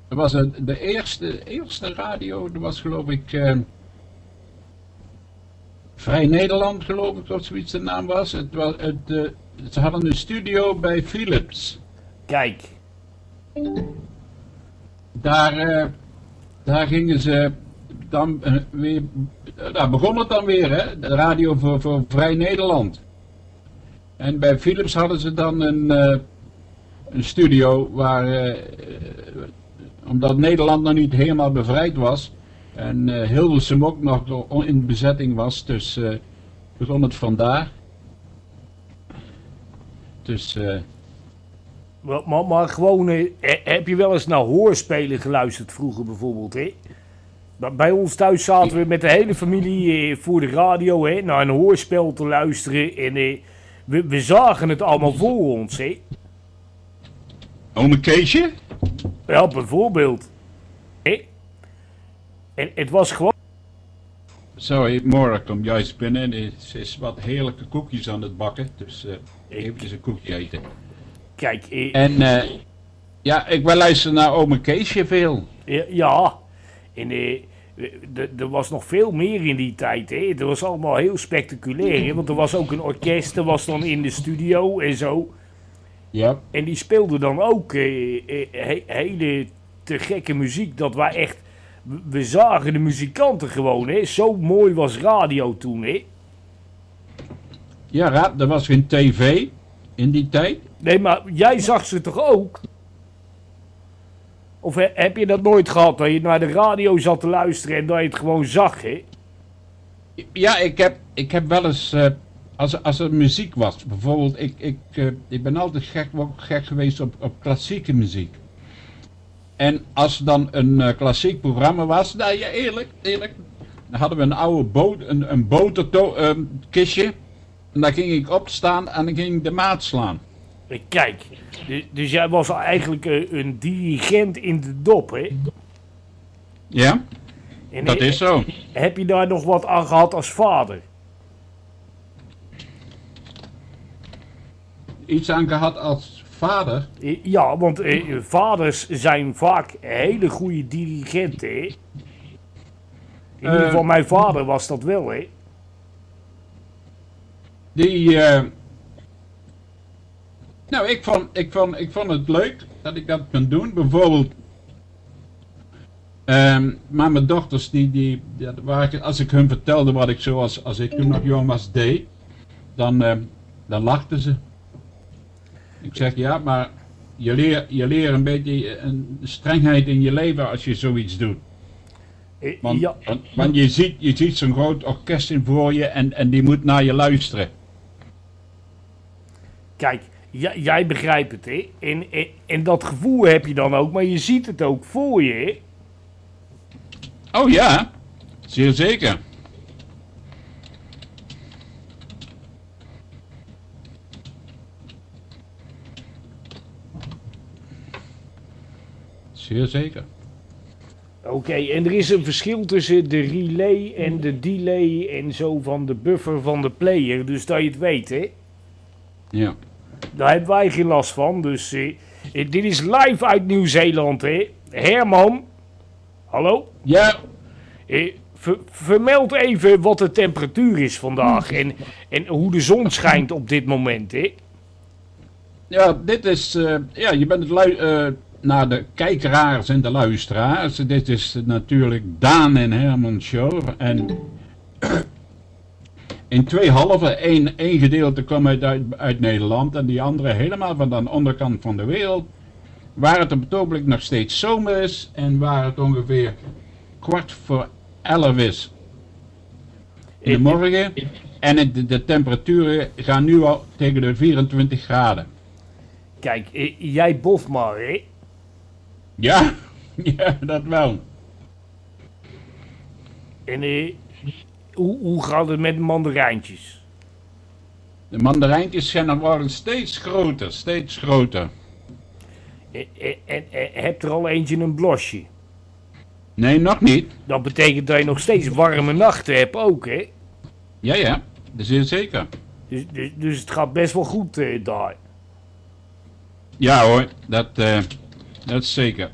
er was een, de eerste, eerste radio, dat was geloof ik eh, Vrij Nederland geloof ik dat zoiets de naam was. Het was het, ze hadden een studio bij Philips. Kijk. Daar, eh, daar gingen ze dan eh, weer, daar begon het dan weer hè, de radio voor, voor Vrij Nederland. En bij Philips hadden ze dan een, eh, een studio waar, eh, omdat Nederland nog niet helemaal bevrijd was en eh, Hilversum ook nog in bezetting was, dus begon het vandaar. Dus Maar, maar, gewoon, eh, he- heb je wel eens naar hoorspelen geluisterd vroeger bijvoorbeeld, hè? Bij- ons thuis zaten we met de hele familie eh, voor de radio, hè, naar een hoorspel te luisteren. En eh, we, we zagen het allemaal voor ons, hè? ome Keesje? Ja, bijvoorbeeld. Hè? En het was gewoon. Zo, Mora komt juist binnen en ze is wat heerlijke koekjes aan het bakken. Dus eh eventjes een koekje eten. Kijk, eh, En eh, ja, ik wil luisteren naar ome Keesje veel. Ja, en eh, er was nog veel meer in die tijd. Hè. Het was allemaal heel spectaculair. Hè. Want er was ook een orkest, er was dan in de studio en zo. Ja. En die speelde dan ook eh, he- hele te gekke muziek. Dat wij echt... we- zagen de muzikanten gewoon, hè. Zo mooi was radio toen, hè. Ja, er was geen tv in die tijd. Nee, maar jij zag ze toch ook? Of he- heb je dat nooit gehad, dat je naar de radio zat te luisteren en dat je het gewoon zag, hè? Ja, ik heb, ik heb wel eens, eh, als, als er muziek was, bijvoorbeeld, ik, ik, eh, ik ben altijd gek, gek geweest op, op klassieke muziek. En als dan een eh, klassiek programma was, nou ja, eerlijk, eerlijk, dan hadden we een oude boot, een, een boterkistje. en daar ging ik opstaan en dan ging ik de maat slaan. Eh, Kijk, dus, dus jij was eigenlijk eh, een dirigent in de dop, hè? Ja, En dat is zo. Heb je daar nog wat aan gehad als vader? Iets aan gehad als vader. Eh, Ja, want eh, vaders zijn vaak hele goede dirigenten, hè? In ieder geval, mijn vader was dat wel, hè? Die, nou, ik vond, ik, vond, ik vond het leuk dat ik dat kon doen. Bijvoorbeeld, ehm, maar mijn dochters, die, die, als ik hun vertelde wat ik zoals als ik toen nog jong was deed, dan, ehm, dan lachten ze. Ik zeg ja, maar je leert je leert een beetje een strengheid in je leven als je zoiets doet. Eh, Want, ja, want, want je ziet, je ziet zo'n groot orkest in voor je en, en die moet naar je luisteren. kijk, j- jij begrijpt het, hè? En, en, en dat gevoel heb je dan ook, maar je ziet het ook voor je, hè? Oh ja, zeer zeker. Zeer zeker. Oké, en er is een verschil tussen de relay en de delay en zo van de buffer van de player, dus dat je het weet, hè? Ja. Daar hebben wij geen last van, dus eh, eh, dit is live uit Nieuw-Zeeland, hè? Herman, hallo? Ja, Eh, ver- vermeld even wat de temperatuur is vandaag en, en hoe de zon schijnt op dit moment, hè? ja dit is, ja, je bent het lui, naar de kijkeraars en de luisteraars. Dit is natuurlijk Daan en Herman show. En in twee halve, één, één gedeelte kwam uit, uit, uit Nederland en die andere helemaal van de onderkant van de wereld. Waar het op het ogenblik nog steeds zomer is en waar het ongeveer kwart voor elf is in de morgen. En het- de, de temperaturen gaan nu al tegen de 24 graden. Kijk, jij bof maar, hè? Ja, ja, dat wel. En eh, hoe, hoe gaat het met de mandarijntjes? De mandarijntjes zijn er worden steeds groter, steeds groter. Eh, En eh, hebt er al eentje een blosje? Nee, nog niet. Dat betekent dat je nog steeds warme nachten hebt ook, hè? Ja, ja, dat is zeker. Dus, dus, dus het gaat best wel goed eh, daar. Ja hoor, dat, eh, dat is zeker.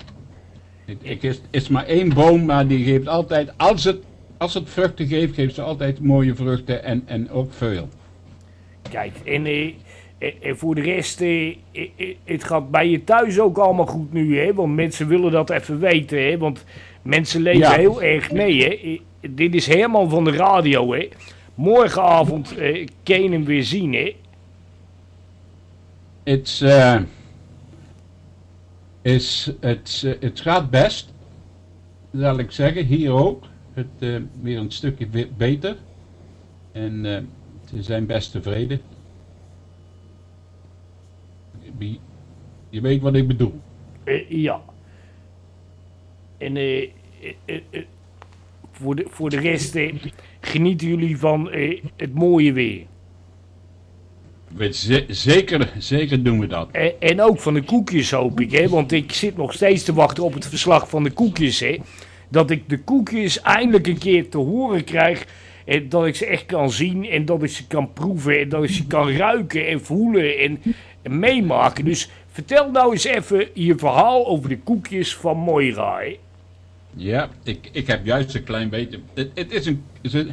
Het, het is, is maar één boom, maar die geeft altijd, als het, als het vruchten geeft, geeft ze altijd mooie vruchten en, en ook veel. Kijk, en, eh, eh, en voor de rest, eh, het gaat bij je thuis ook allemaal goed nu, hè? Want mensen willen dat even weten, hè? Want mensen leven Ja. heel erg mee, hè? Dit is Herman van de radio, hè? Morgenavond kan je hem weer zien, hè? Het, is, het, het gaat best, zal ik zeggen, hier ook. Het eh, weer een stukje be- beter. En eh, ze zijn best tevreden. Je weet wat ik bedoel. Eh, ja. En voor, de, voor de rest genieten jullie van het mooie weer. We ze- zeker, zeker doen we dat. En, en ook van de koekjes hoop ik, hè? Want ik zit nog steeds te wachten op het verslag van de koekjes, hè? Dat ik de koekjes eindelijk een keer te horen krijg. En dat ik ze echt kan zien en dat ik ze kan proeven en dat ik ze kan ruiken en voelen en, en meemaken. Dus vertel nou eens even je verhaal over de koekjes van Moira, hè? Ja, ik, ik heb juist een klein beetje. Het, het is een. is een-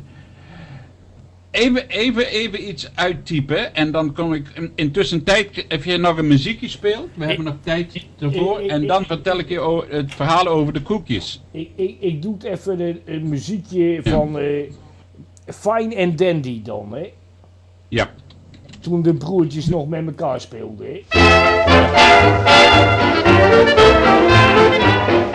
even, even, even iets uittypen en dan kom ik. in- Intussen tijd. Heb je nog een muziekje speelt? We hebben nog tijd ervoor. ik- En dan vertel ik je het verhaal over de koekjes. Ik, ik, ik doe het even een, een muziekje van eh, Fine and Dandy dan, hè? Ja. Toen de broertjes nog met elkaar speelden, hè?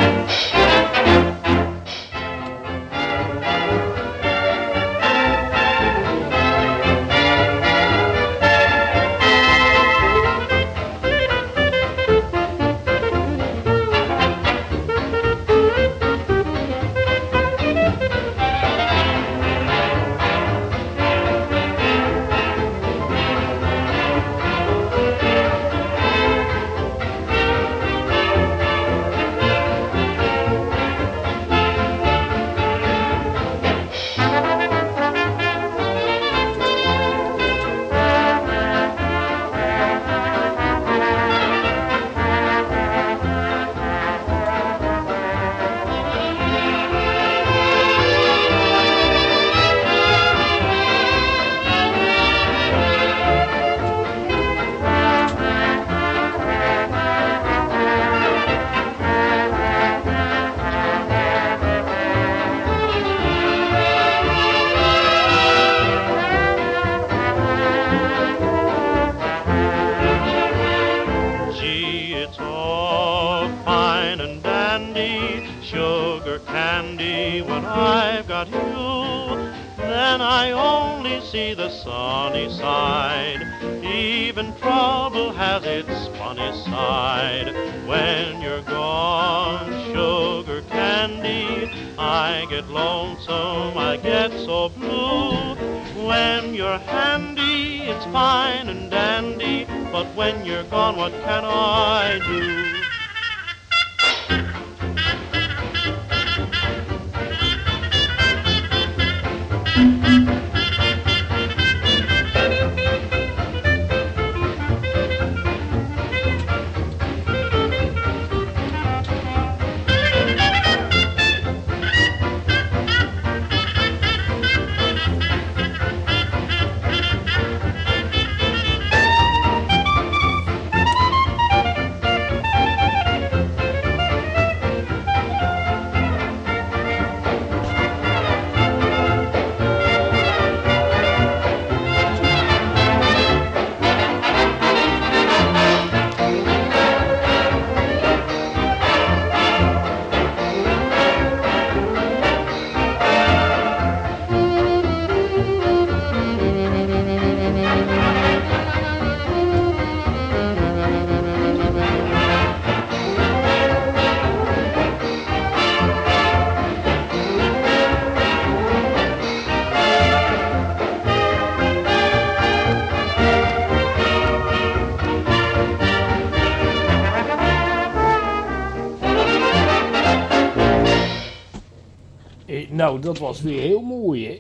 dat was weer heel mooi, hè?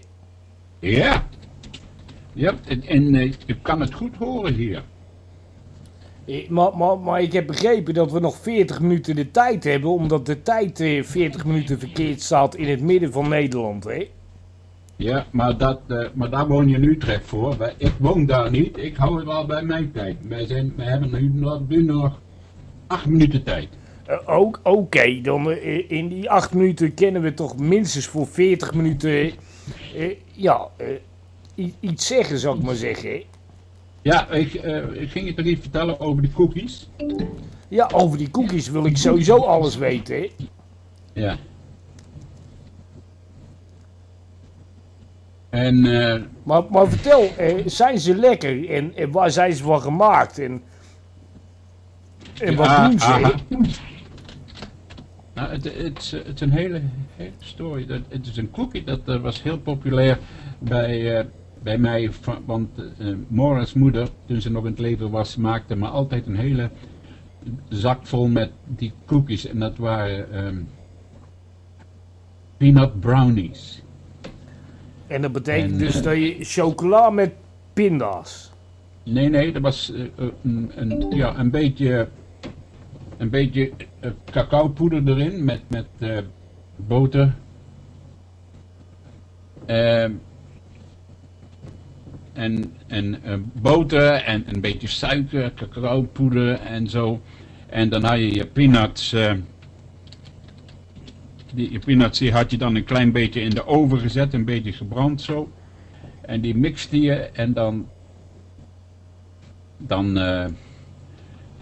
Ja. Ja, en, en eh, je kan het goed horen hier. Eh, Maar, maar, maar ik heb begrepen dat we nog 40 minuten de tijd hebben, omdat de tijd eh, 40 minuten verkeerd staat in het midden van Nederland, hè? Ja, maar, dat, eh, maar daar woon je in Utrecht voor. Ik woon daar niet. Ik hou het wel bij mijn tijd. Wij, zijn, wij hebben nu, nog- nu nog acht minuten tijd. Eh, ook, oké, dan eh, in die 8 minuten kennen we toch minstens voor 40 minuten, eh, ja, iets zeggen, zou ik maar zeggen? Ja, ik, ik ging je toch iets vertellen over die cookies. Ja, over die koekjes wil ik sowieso alles weten, hè? Ja. En Maar, maar vertel, zijn ze lekker en, en waar zijn ze van gemaakt en, en wat ja, doen ze? Nou, het, het, is, het is een hele, hele story. Dat- Het is een cookie dat eh, was heel populair bij, eh, bij mij. Want eh Mora's moeder, toen ze nog in het leven was, maakte me altijd een hele zak vol met die cookies. En dat waren ehm, peanut brownies. En dat betekent En, dus dat je chocola met pinda's. Nee, nee, er was een, een, ja, een beetje, een beetje eh, cacaopoeder erin met, met eh, boter. Ehm, en en eh, boter en een beetje suiker, cacaopoeder en zo. En dan had je je peanuts. die, peanuts die had je dan een klein beetje in de oven gezet, een beetje gebrand zo. En die mixte je en dan dan,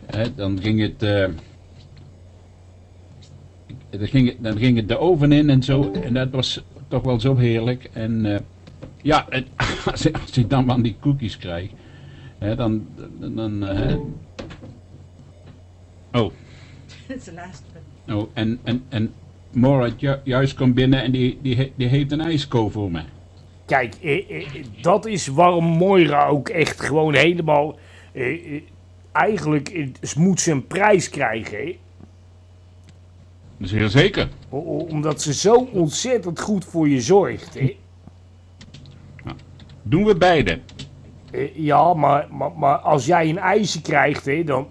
hè, dan ging het, dan, ging het, dan ging het de oven in en zo. En dat was toch wel zo heerlijk. En eh, ja, het, als, ik- als ik dan van die koekjes krijg, hè, dan, dan, dan eh, oh, That's the last one. oh, en, en, en Morat ju- juist komt binnen en die, die, die heeft een ijsko voor me. Kijk, eh, eh, dat is waarom Moira ook echt gewoon helemaal... eh, eh, eigenlijk eh, moet ze een prijs krijgen, hè? Dat is heel zeker. O- o- Omdat ze zo ontzettend goed voor je zorgt, hè? Doen we beide. Eh, ja, maar, maar, maar als jij een ijsje krijgt, hè, dan,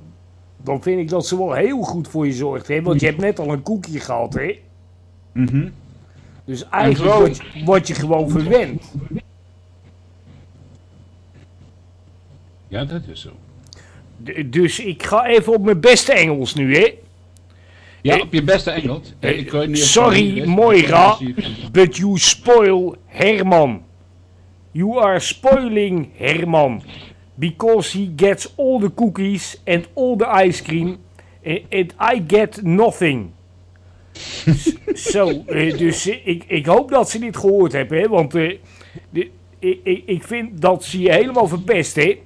dan vind ik dat ze wel heel goed voor je zorgt, hè? Want je hebt net al een koekje gehad, hè? Mhm. Dus eigenlijk word je, word je gewoon verwend. Ja, dat is zo. D- dus ik ga even op mijn beste Engels nu, hè? Ja, Eh, op je beste Engels. Eh, ik weet niet sorry. Moira. Je- But you spoil Herman. You are spoiling Herman. Because he gets all the cookies and all the ice cream. And, I get nothing. Zo, eh, dus eh, ik, ik hoop dat ze dit gehoord hebben, hè, want eh, de, ik, ik, ik vind dat ze je helemaal verpest, hè.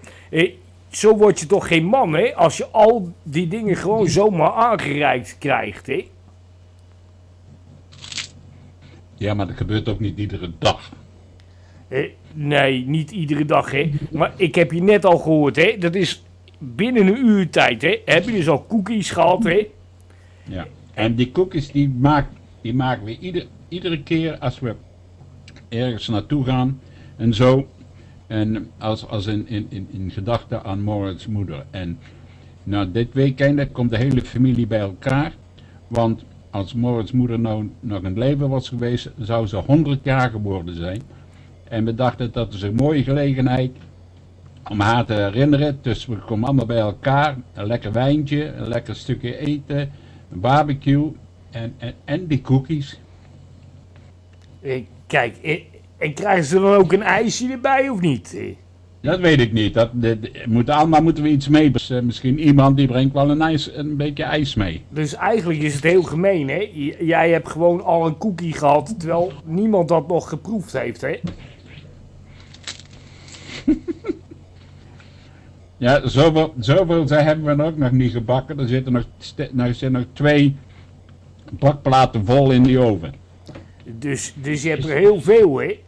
Zo word je toch geen man, hè, als je al die dingen gewoon zomaar aangereikt krijgt, hè. Ja, maar dat gebeurt ook niet iedere dag. Eh, nee, niet iedere dag, hè. Maar ik heb je net al gehoord, hè. Dat is binnen een uur tijd, hè. Heb je dus al cookies gehad, hè. Ja. En die cookies die, maak, die maken we ieder, iedere keer als we ergens naartoe gaan en zo. En als, als in, in, in, in aan Moritz moeder. En nou, dit weekend komt de hele familie bij elkaar. Want als Moritz moeder nou nog in het leven was geweest, zou ze 100 jaar geworden zijn. En we dachten dat is een mooie gelegenheid om haar te herinneren. Dus we komen allemaal bij elkaar. Een lekker wijntje, een lekker stukje eten, een barbecue en, en, en die cookies. Eh, kijk, eh, en krijgen ze dan ook een ijsje erbij of niet? Dat weet ik niet. Dat, dat- moet, allemaal moeten we iets mee. Dus, eh, misschien iemand die brengt wel een, ijs, een beetje ijs mee. Dus eigenlijk is het heel gemeen, hè? J- Jij hebt gewoon al een cookie gehad, terwijl niemand dat nog geproefd heeft, hè? Ja, zoveel, zoveel hebben we ook nog niet gebakken. Er zitten nog, nou, er zitten nog twee bakplaten vol in die oven. Dus, dus je hebt er heel veel, hè?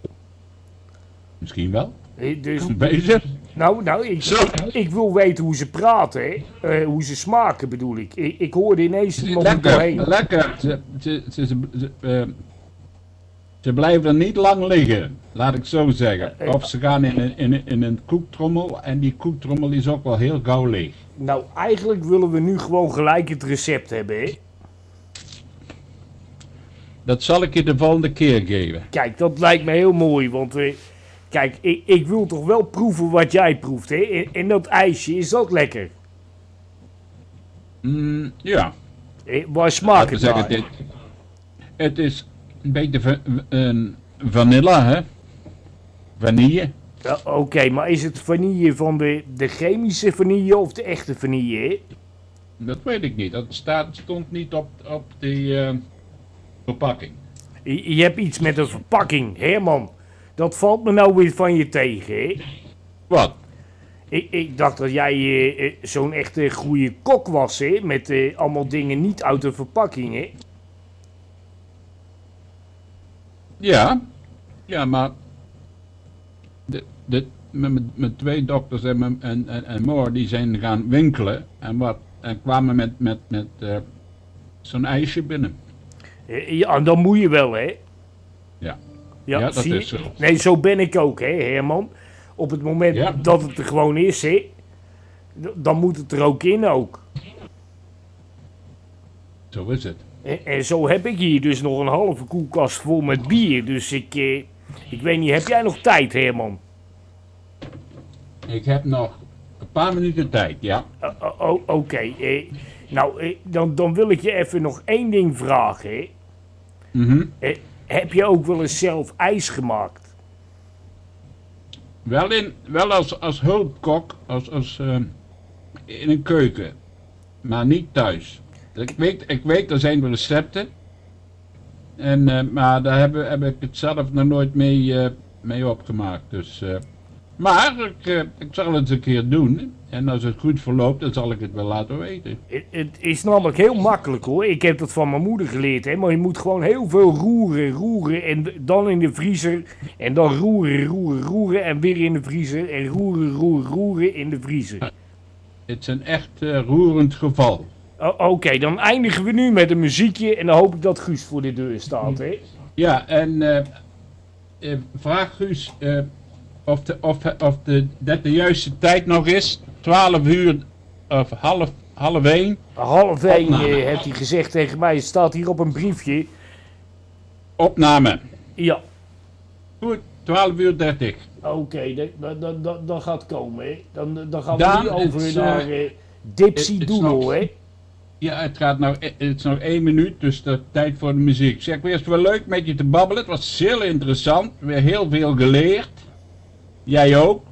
Misschien wel. Dus, Bezig? nou, nou ik, ik, ik wil weten hoe ze praten, hè? Eh, hoe ze smaken, bedoel ik. Ik, ik hoorde ineens iemand er Lekker, doorheen. lekker. Ze, ze, ze, ze, ze, eh, ze blijven er niet lang liggen, laat ik zo zeggen. Eh, Of ze gaan in een, in, een- in een koektrommel en die koektrommel is ook wel heel gauw leeg. Nou, eigenlijk willen we nu gewoon gelijk het recept hebben, hè? Dat zal ik je de volgende keer geven. Kijk, dat lijkt me heel mooi, want... eh, kijk, ik, ik wil toch wel proeven wat jij proeft, hè? En, en dat ijsje, is dat lekker? Mm, ja, Eh, waar smaakt het zeggen dit. Het is een beetje va- een vanilla, hè? Vanille. Ja, Oké, maar is het vanille van de, de chemische vanille of de echte vanille? hè? Dat weet ik niet. Dat staat, stond niet op, op die eh, verpakking. Je, je hebt iets met een verpakking, Herman. Dat valt me nou weer van je tegen, hè? Wat? Ik, ik dacht dat jij eh, eh, zo'n echte goede kok was, hè? Met eh, allemaal dingen niet uit de verpakking, hè? Ja, ja, maar de, de, mijn, twee dokters en, mijn- en, en, en Moor die zijn gaan winkelen en, wat, en kwamen met, met, met zo'n ijsje binnen. Ja, dan moet je wel, hè? Ja. Ja, Ja, dat zie is zo. Nee, zo ben ik ook, hè, Herman. Op het moment Ja. dat het er gewoon is, hè? Dan moet het er ook in ook. Zo is het. En, en zo heb ik hier dus nog een halve koelkast vol met bier. Dus ik, eh, ik weet niet, heb jij nog tijd, Herman? Ik heb nog een paar minuten tijd, ja. Oké, eh, nou, eh, dan, dan wil ik je even nog één ding vragen. Hè. Mhm. Eh, heb je ook wel eens zelf ijs gemaakt? Wel, in, wel als, als hulpkok, als, als, eh, in een keuken, maar niet thuis. Ik weet, ik weet er zijn wel recepten, en, eh, maar daar heb, heb ik het zelf nog nooit mee, eh, mee opgemaakt. Dus, maar ik, eh, ik zal het een keer doen, en als het goed verloopt, dan zal ik het wel laten weten. Het, het is namelijk heel makkelijk hoor. Ik heb dat van mijn moeder geleerd. Hè? Maar je moet gewoon heel veel roeren, roeren. En dan in de vriezer. En dan roeren, roeren, roeren. En weer in de vriezer. En roeren, roeren, roeren in de vriezer. Het is een echt eh, roerend geval. Oké, dan eindigen we nu met een muziekje. En dan hoop ik dat Guus voor de deur staat. Hè? Ja, en eh, vraag Guus of, de, of, of de, dat de juiste tijd nog is. 12 uur of half, half 1. Half één eh, heeft hij gezegd tegen mij. Het staat hier op een briefje. Opname. Ja, Goed, 12 uur 30. oké. dat, dat, dat, dat gaat komen. Hè? Dan, dan gaan we nu over is, naar eh, eh, Dipsy Doodle. Hè? Ja, het, gaat nou, het is nog 1 minuut, dus de tijd voor de muziek. Zeg, weer eens wel leuk met je te babbelen. Het was heel interessant. Weer heel veel geleerd. Jij ook.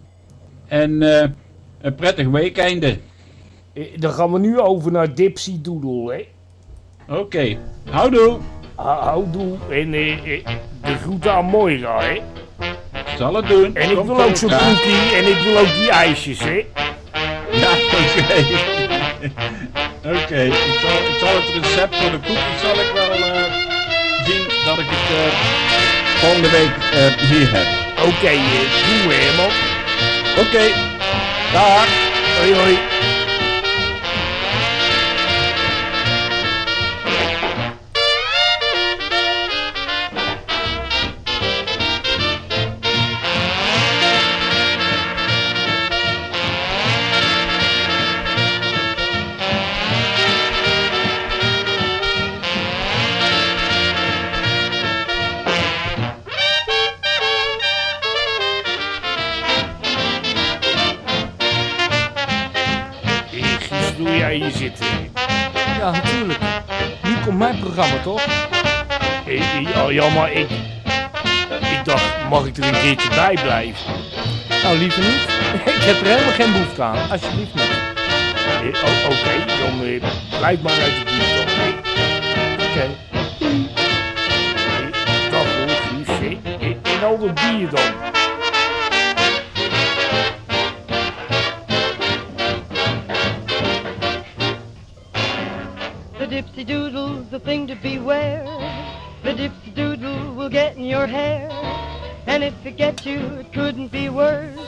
En eh, een prettig weekende. Eh, Dan gaan we nu over naar Dipsy Doodle. Hè? Oké, houdoe. Ha- Houdoe en eh, de groeten aan Moira, hè. Zal het doen. En ik Komt wil ook zo'n broekie en ik wil ook die ijsjes, hè. Ja, oké. Oké, ik, zal, ik zal het recept voor de koekjes zal ik wel zien dat ik het volgende week eh, hier heb. Oké, eh, doen we, Herman. Oké, dag. Hoi, hoi. Maar ik... Ik dacht, mag ik er een keertje bij blijven? Nou, liever niet. Ik heb er helemaal geen behoefte aan. Alsjeblieft niet. Eh, oh, Oké, dan eh, blijf maar uit de buurt. Oké. Eh, Dag hoor, En al dat bier dan. The dipsy doodle's the thing to beware. And if it gets you, it couldn't be worse.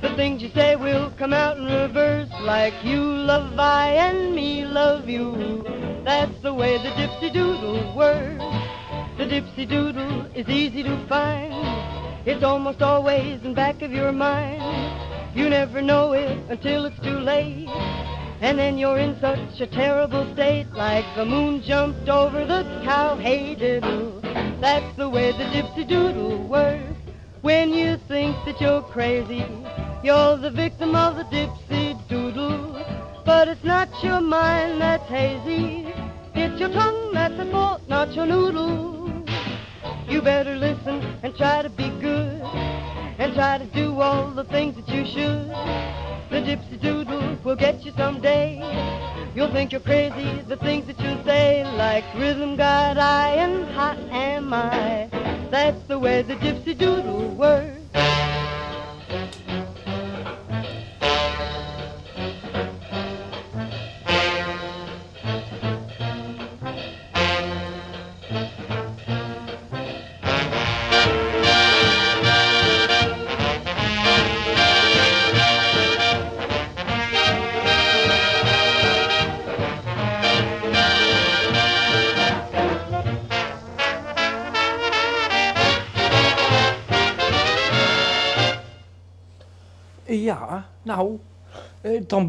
The things you say will come out in reverse. Like you love I and me love you. That's the way the dipsy doodle works. The dipsy doodle is easy to find. It's almost always in back of your mind. You never know it until it's too late. And then you're in such a terrible state, like the moon jumped over the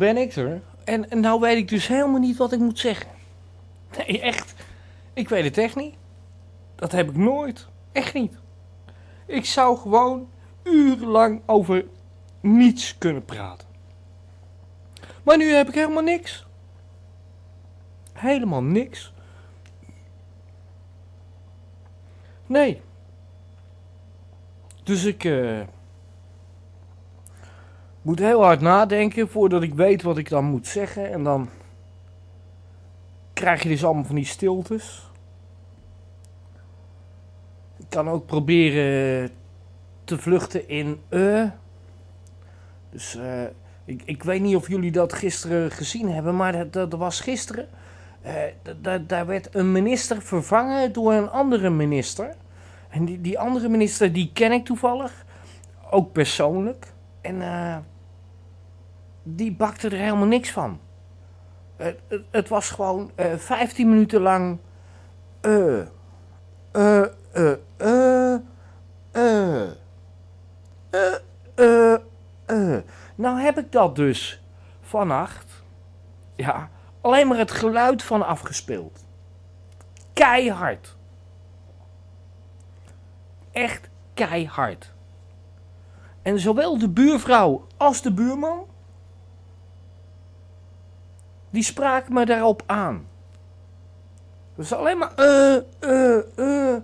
ben ik er. En, en nou weet ik dus helemaal niet wat ik moet zeggen. Nee, echt. Ik weet het echt niet. Dat heb ik nooit. Echt niet. Ik zou gewoon urenlang over niets kunnen praten. Maar nu heb ik helemaal niks. Helemaal niks. Nee. Dus ik eh, moet heel hard nadenken voordat ik weet wat ik dan moet zeggen. En dan krijg je dus allemaal van die stiltes. Ik kan ook proberen te vluchten in eh. Dus eh, ik, ik weet niet of jullie dat gisteren gezien hebben, maar dat, dat was gisteren. Eh, da- da- daar werd een minister vervangen door een andere minister. En die, die andere minister die ken ik toevallig, ook persoonlijk. En eh, die bakte er helemaal niks van. Het, het, het was gewoon eh 15 minuten lang. eh, eh, eh, eh, eh, eh, eh, eh. Nou heb ik dat dus vannacht. Ja, alleen maar het geluid van afgespeeld. Keihard. Echt keihard. En zowel de buurvrouw als de buurman. Die spraken me daarop aan. Dus alleen maar. eh, eh, eh,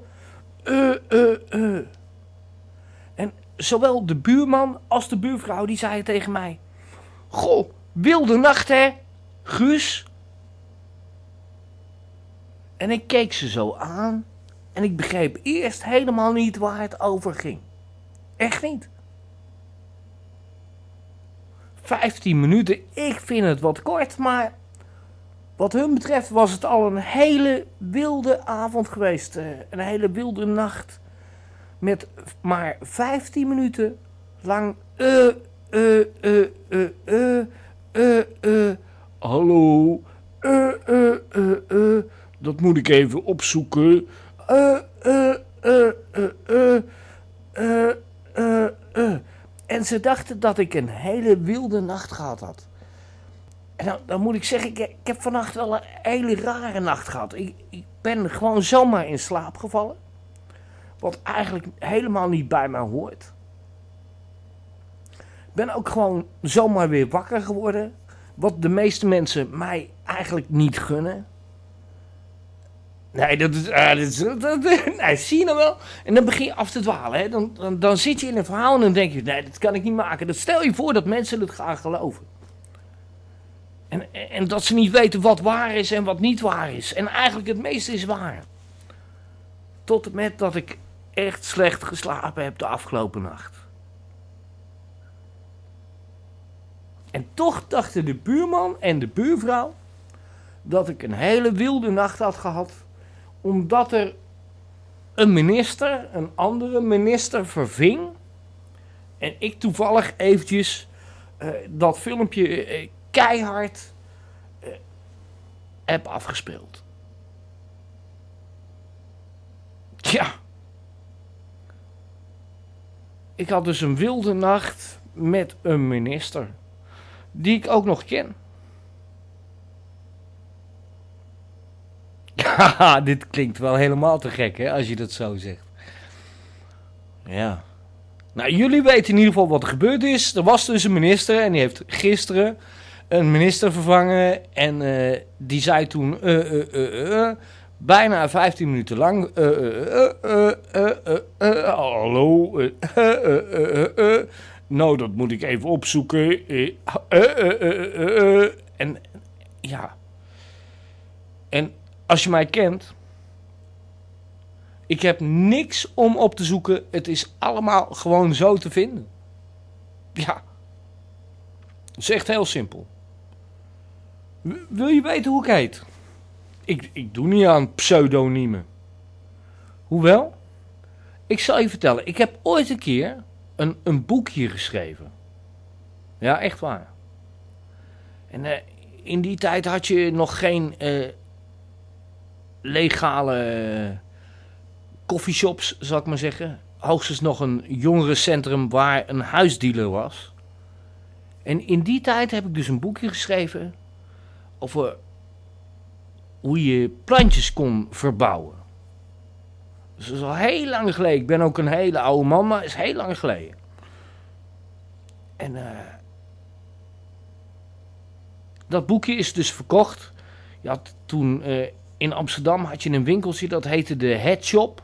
eh, eh, eh. En zowel de buurman als de buurvrouw die zeiden tegen mij: Goh, wilde nacht hè, Guus? En ik keek ze zo aan. En ik begreep eerst helemaal niet waar het over ging. Echt niet. 15 minuten, ik vind het wat kort, maar wat hun betreft was het al een hele wilde avond geweest. eh, Een hele wilde nacht. Met maar 15 minuten lang. eh, eh, eh, eh, eh, eh, eh, hallo. Eh, eh, eh, eh, dat moet ik even opzoeken. Eh, eh, eh, eh, eh, eh, eh, eh. En ze dachten dat ik een hele wilde nacht gehad had. En dan, dan moet ik zeggen, ik, ik heb vannacht wel een hele rare nacht gehad. Ik, ik ben gewoon zomaar in slaap gevallen. Wat eigenlijk helemaal niet bij mij hoort. Ik ben ook gewoon zomaar weer wakker geworden. Wat de meeste mensen mij eigenlijk niet gunnen. Nee, dat is, ah, dat is nee, zie je nou wel? En dan begin je af te dwalen. Hè? Dan, dan, dan zit je in een verhaal en dan denk je, nee, dat kan ik niet maken. Dat stel je voor dat mensen het gaan geloven. En, en dat ze niet weten wat waar is en wat niet waar is. En eigenlijk het meeste is waar. Tot en met dat ik echt slecht geslapen heb de afgelopen nacht. En toch dachten de buurman en de buurvrouw dat ik een hele wilde nacht had gehad. Omdat er een minister een andere minister verving. En ik toevallig eventjes eh, dat filmpje eh, keihard eh, heb afgespeeld. Tja. Ik had dus een wilde nacht met een minister. Die ik ook nog ken. Dit klinkt wel helemaal te gek, hè, als je dat zo zegt. Ja. Nou, jullie weten in ieder geval wat er gebeurd is. Er was dus een minister en die heeft gisteren een minister vervangen. En eh, die zei toen, eh, eh, eh, eh, bijna 15 minuten lang, eh, eh, eh, eh, eh, eh, hallo, eh, eh, eh, eh, eh. nou dat moet ik even opzoeken. Eh, eh, eh, eh, eh, eh. En ja. En als je mij kent, ik heb niks om op te zoeken. Het is allemaal gewoon zo te vinden. Ja. Het is echt heel simpel. Wil je weten hoe ik heet? Ik, ik doe niet aan pseudoniemen. Hoewel, ik zal je vertellen. Ik heb ooit een keer een, een boekje geschreven. Ja, echt waar. En eh, in die tijd had je nog geen eh, legale coffeeshops, zal ik maar zeggen. Hoogstens nog een jongerencentrum waar een huisdealer was. En in die tijd heb ik dus een boekje geschreven over hoe je plantjes kon verbouwen. Dus dat is al heel lang geleden. Ik ben ook een hele oude man, maar is heel lang geleden. En eh, dat boekje is dus verkocht. Je had toen eh, in Amsterdam had je een winkeltje dat heette de Head Shop.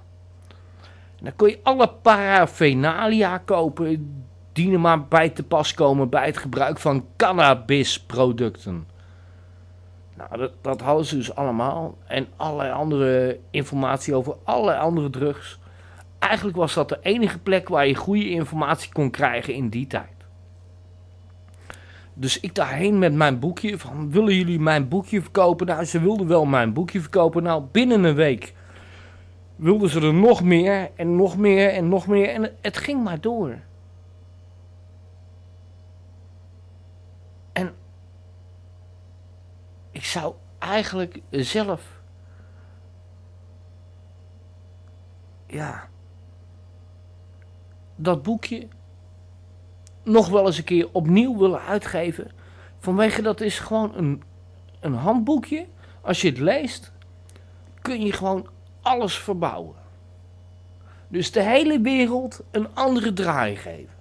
En dan kon je alle paraphernalia kopen die er maar bij te pas komen bij het gebruik van cannabisproducten. Nou, dat, dat hadden ze dus allemaal. En allerlei andere informatie over allerlei andere drugs. Eigenlijk was dat de enige plek waar je goede informatie kon krijgen in die tijd. Dus ik daarheen met mijn boekje van, willen jullie mijn boekje verkopen? Nou, ze wilden wel mijn boekje verkopen. Nou, binnen een week wilden ze er nog meer en nog meer en nog meer. En het, ging maar door. En ik zou eigenlijk zelf. Ja. Dat boekje nog wel eens een keer opnieuw willen uitgeven. Vanwege dat is gewoon een, een handboekje. Als je het leest, kun je gewoon alles verbouwen. Dus de hele wereld een andere draai geven.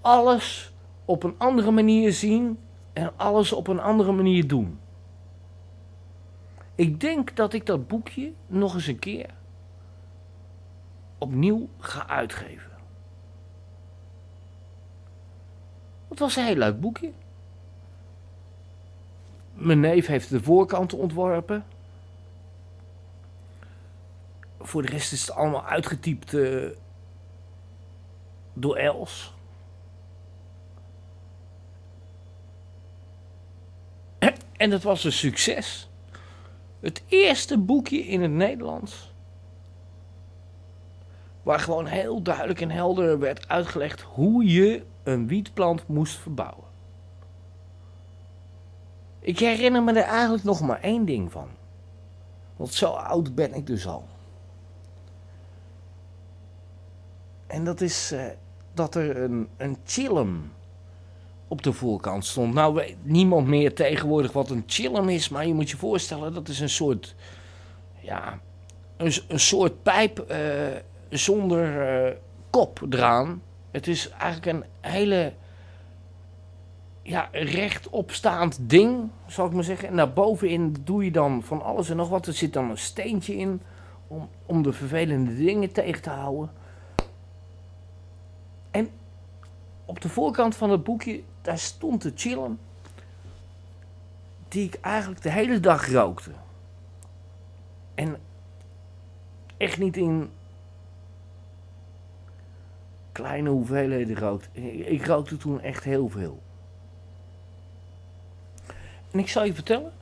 Alles op een andere manier zien en alles op een andere manier doen. Ik denk dat ik dat boekje nog eens een keer opnieuw ga uitgeven. Het was een heel leuk boekje. Mijn neef heeft de voorkant ontworpen. voor de rest is het allemaal uitgetypt eh, door Els. En dat was een succes. Het eerste boekje in het Nederlands. Waar gewoon heel duidelijk en helder werd uitgelegd hoe je een wietplant moest verbouwen. Ik herinner me er eigenlijk nog maar één ding van. Want zo oud ben ik dus al. En dat is eh, dat er een, een chillum op de voorkant stond. Nou weet niemand meer tegenwoordig wat een chillum is, maar je moet je voorstellen dat is een soort, ja, een, een soort pijp eh, zonder eh, kop eraan. Het is eigenlijk een hele ja, rechtopstaand ding, zal ik maar zeggen. En daarbovenin doe je dan van alles en nog wat. Er zit dan een steentje in om, om de vervelende dingen tegen te houden. En op de voorkant van het boekje, daar stond te chillen. Die ik eigenlijk de hele dag rookte. En echt niet in kleine hoeveelheden rookte. Ik, ik rookte toen echt heel veel. En ik zal je vertellen.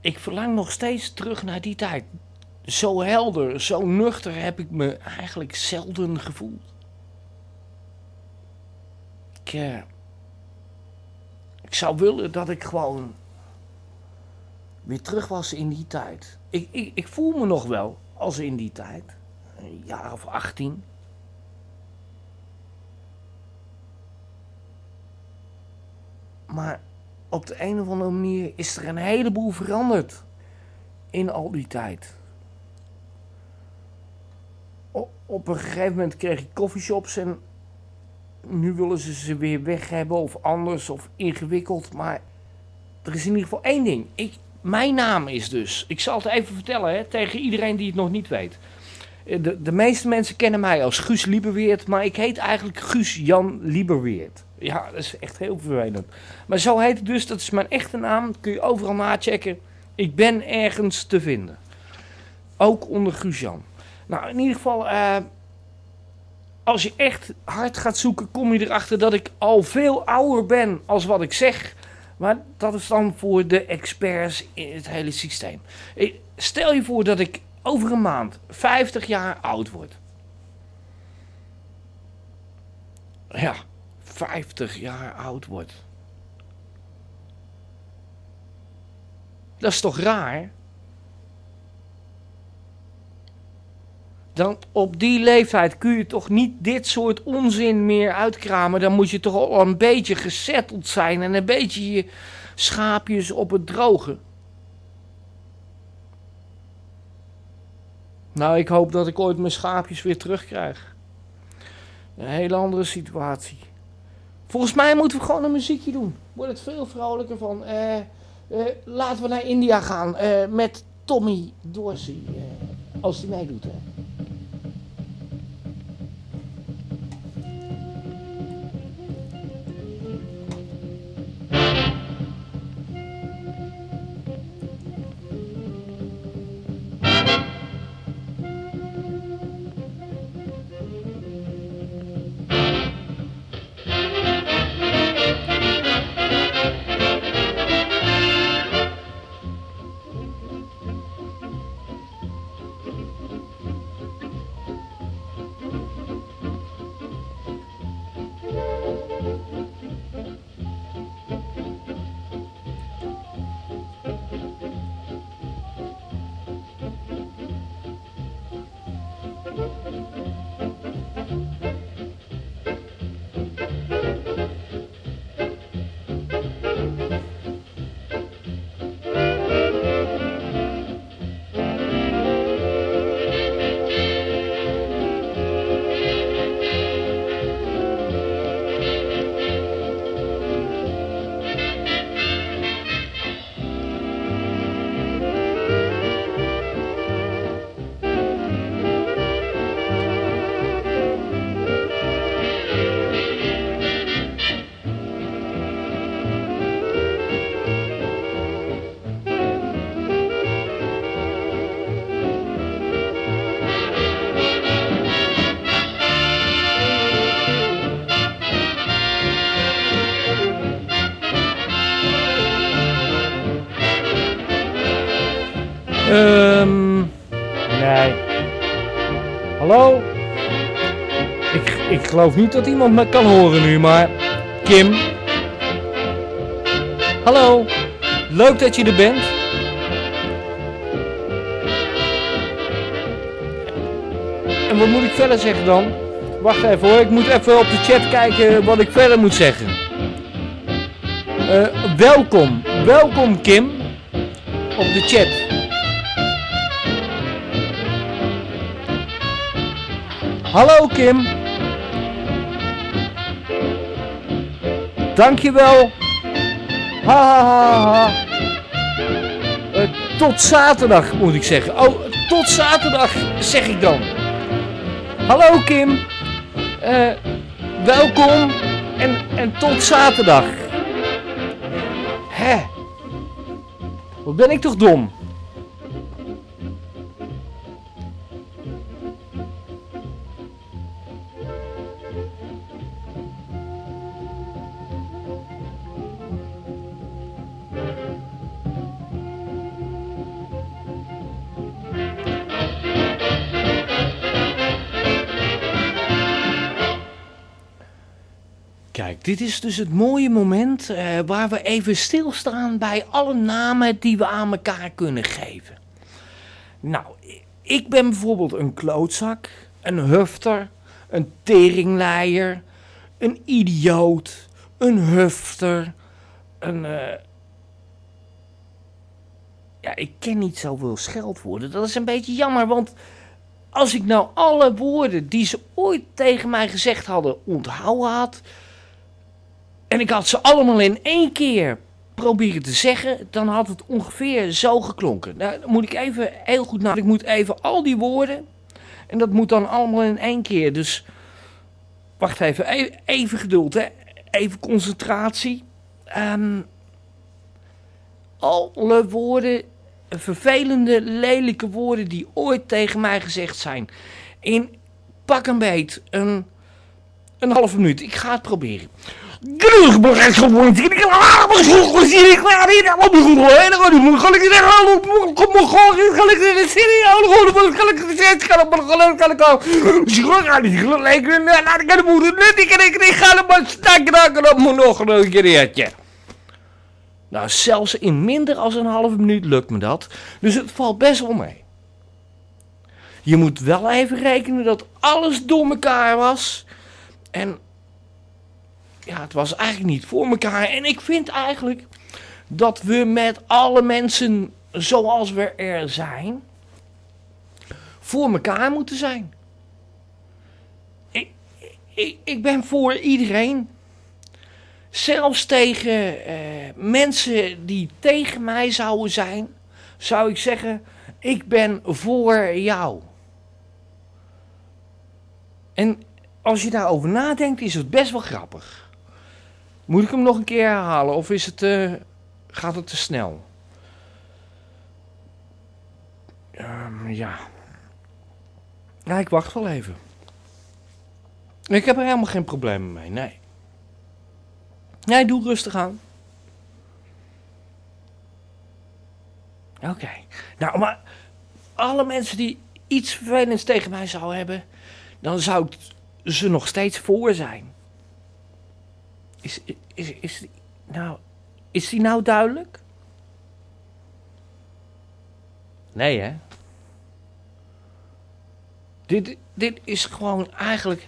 Ik verlang nog steeds terug naar die tijd. Zo helder, zo nuchter heb ik me eigenlijk zelden gevoeld. Ik, eh, ik zou willen dat ik gewoon weer terug was in die tijd. Ik, ik, ik voel me nog wel als in die tijd. Een jaar of 18. Maar op de een of andere manier is er een heleboel veranderd in al die tijd. Op een gegeven moment kreeg ik coffeeshops en nu willen ze ze weer weg hebben of anders of ingewikkeld. Maar er is in ieder geval één ding. Ik, mijn naam is dus, ik zal het even vertellen hè, tegen iedereen die het nog niet weet. Eh, De, de meeste mensen kennen mij als Guus Lieberweert, maar ik heet eigenlijk Guus Jan Lieberweert. Ja, dat is echt heel vervelend. Maar zo heet het dus, dat is mijn echte naam. Kun je overal nachecken. Ik ben ergens te vinden. Ook onder Guus Jan. Nou, in ieder geval, eh, als je echt hard gaat zoeken, kom je erachter dat ik al veel ouder ben als wat ik zeg. Maar dat is dan voor de experts in het hele systeem. Eh, Stel je voor dat ik over een maand 50 jaar oud word. Ja, 50 jaar oud word. Dat is toch raar? Dan op die leeftijd kun je toch niet dit soort onzin meer uitkramen. Dan moet je toch al een beetje gezetteld zijn en een beetje je schaapjes op het droge. Nou, ik hoop dat ik ooit mijn schaapjes weer terugkrijg. Een hele andere situatie. Volgens mij moeten we gewoon een muziekje doen. Wordt het veel vrolijker van. eh, eh, laten we naar India gaan eh, met Tommy Dorsey. als hij meedoet. Hè. Geloof niet dat iemand me kan horen nu, maar. Kim? Hallo? Leuk dat je er bent. En wat moet ik verder zeggen dan? Wacht even hoor, ik moet even op de chat kijken wat ik verder moet zeggen. Eh, welkom, welkom Kim. Op de chat. Hallo Kim. Dankjewel. Ha ha ha ha. Eh, tot zaterdag moet ik zeggen. Oh, tot zaterdag zeg ik dan. Hallo Kim. Eh, welkom en, en tot zaterdag. Hè? Wat ben ik toch dom? Dit is dus het mooie moment eh, waar we even stilstaan bij alle namen die we aan elkaar kunnen geven. Nou, ik ben bijvoorbeeld een klootzak, een hufter, een teringleier, een idioot, een hufter, een... eh, Ja, ik ken niet zoveel scheldwoorden. Dat is een beetje jammer, want als ik nou alle woorden die ze ooit tegen mij gezegd hadden onthouden had... En ik had ze allemaal in één keer proberen te zeggen, dan had het ongeveer zo geklonken. Nou, dan moet ik even heel goed na. Ik moet even al die woorden. En dat moet dan allemaal in één keer. Dus wacht even, even, even geduld, hè. Even concentratie. Ehm, alle woorden, vervelende, lelijke woorden die ooit tegen mij gezegd zijn. In pak een beet, een, een halve minuut. Ik ga het proberen. Nou, zelfs in minder dan een halve minuut lukt me dat. Dus het valt best wel mee. Je moet wel even rekenen dat alles door elkaar was. En ja, het was eigenlijk niet voor elkaar. En ik vind eigenlijk dat we met alle mensen zoals we er zijn, voor elkaar moeten zijn. Ik, ik, ik ben voor iedereen. Zelfs tegen eh, mensen die tegen mij zouden zijn, zou ik zeggen, ik ben voor jou. En als je daarover nadenkt, is het best wel grappig. Moet ik hem nog een keer herhalen of is het, eh, gaat het te snel? Ehm, ja. Ja, ik wacht wel even. Ik heb er helemaal geen problemen mee, nee. Nee, doe rustig aan. Oké. Nou, maar alle mensen die iets vervelends tegen mij zouden hebben, dan zou ze nog steeds voor zijn. Is, is, is, die, nou, is die nou duidelijk? Nee, hè? Dit, dit is gewoon eigenlijk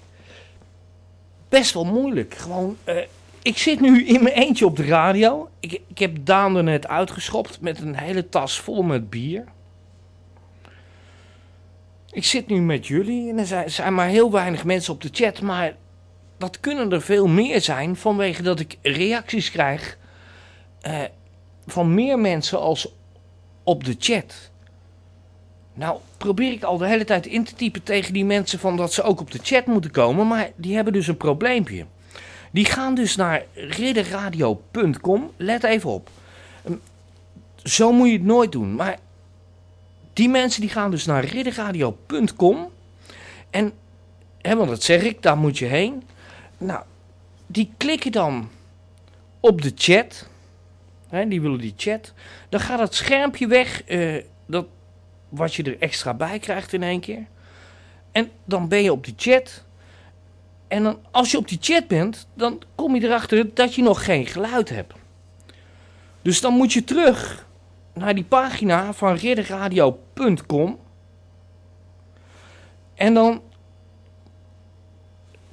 best wel moeilijk. Gewoon, eh, ik zit nu in mijn eentje op de radio. Ik, ik heb Daan er net uitgeschopt met een hele tas vol met bier. Ik zit nu met jullie en er zijn, zijn maar heel weinig mensen op de chat, maar dat kunnen er veel meer zijn vanwege dat ik reacties krijg eh, van meer mensen als op de chat. Nou, probeer ik al de hele tijd in te typen tegen die mensen van dat ze ook op de chat moeten komen, maar die hebben dus een probleempje. Die gaan dus naar ridderradio.com. Let even op. Ehm, Zo moet je het nooit doen. Maar die mensen die gaan dus naar ridderradio.com. En, hè, want dat zeg ik, daar moet je heen. Nou, die klikken dan op de chat. Die willen die chat. Dan gaat het schermpje weg. eh, dat wat je er extra bij krijgt in één keer. En dan ben je op die chat. En dan, als je op die chat bent, dan kom je erachter dat je nog geen geluid hebt. Dus dan moet je terug naar die pagina van ridderradio.com. En dan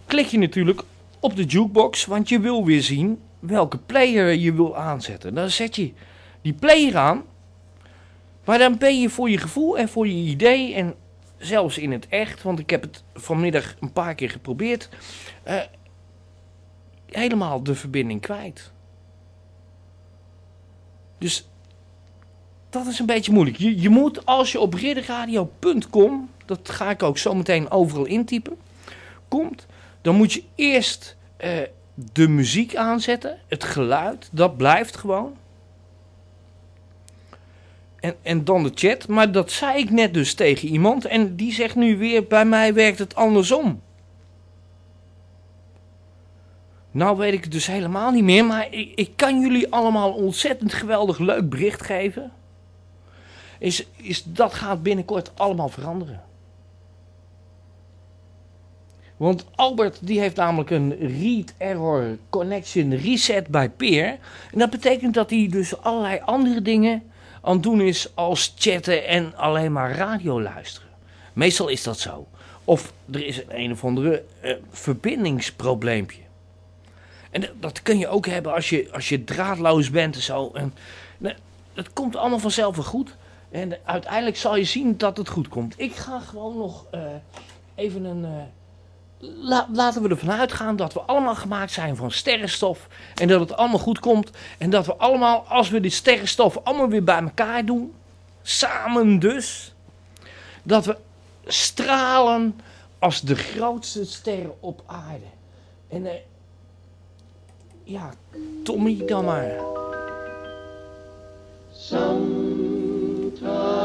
klik je natuurlijk op de jukebox, want je wil weer zien welke player je wil aanzetten. Dan zet je die player aan, maar dan ben je voor je gevoel en voor je idee en zelfs in het echt, want ik heb het vanmiddag een paar keer geprobeerd, eh, helemaal de verbinding kwijt. Dus dat is een beetje moeilijk. Je, je moet als je op ridderradio.com, dat ga ik ook zo meteen overal intypen, komt, dan moet je eerst eh, de muziek aanzetten, het geluid, dat blijft gewoon. En, en dan de chat, maar dat zei ik net dus tegen iemand en die zegt nu weer, bij mij werkt het andersom. Nou weet ik het dus helemaal niet meer, maar ik, ik kan jullie allemaal ontzettend geweldig leuk bericht geven. Is, is, dat gaat binnenkort allemaal veranderen. Want Albert die heeft namelijk een read error connection reset bij Peer. En dat betekent dat hij dus allerlei andere dingen aan het doen is als chatten en alleen maar radio luisteren. Meestal is dat zo. Of er is een, een of andere uh, verbindingsprobleempje. En dat, kun je ook hebben als je, als je draadloos bent en zo. En, nou, dat komt allemaal vanzelf wel goed. En uiteindelijk zal je zien dat het goed komt. Ik ga gewoon nog uh, even een... Uh, la, laten we ervan uitgaan dat we allemaal gemaakt zijn van sterrenstof. En dat het allemaal goed komt. En dat we allemaal, als we die sterrenstof allemaal weer bij elkaar doen. Samen dus. Dat we stralen als de grootste sterren op aarde. En uh, ja, Tommy dan maar. Sometimes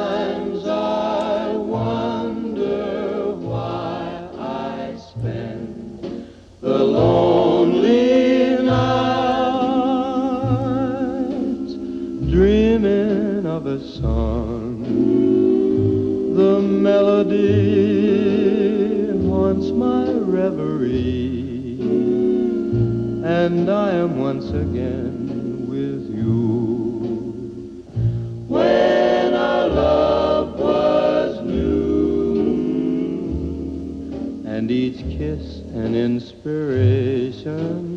and I am once again with you. When our love was new, and each kiss an inspiration.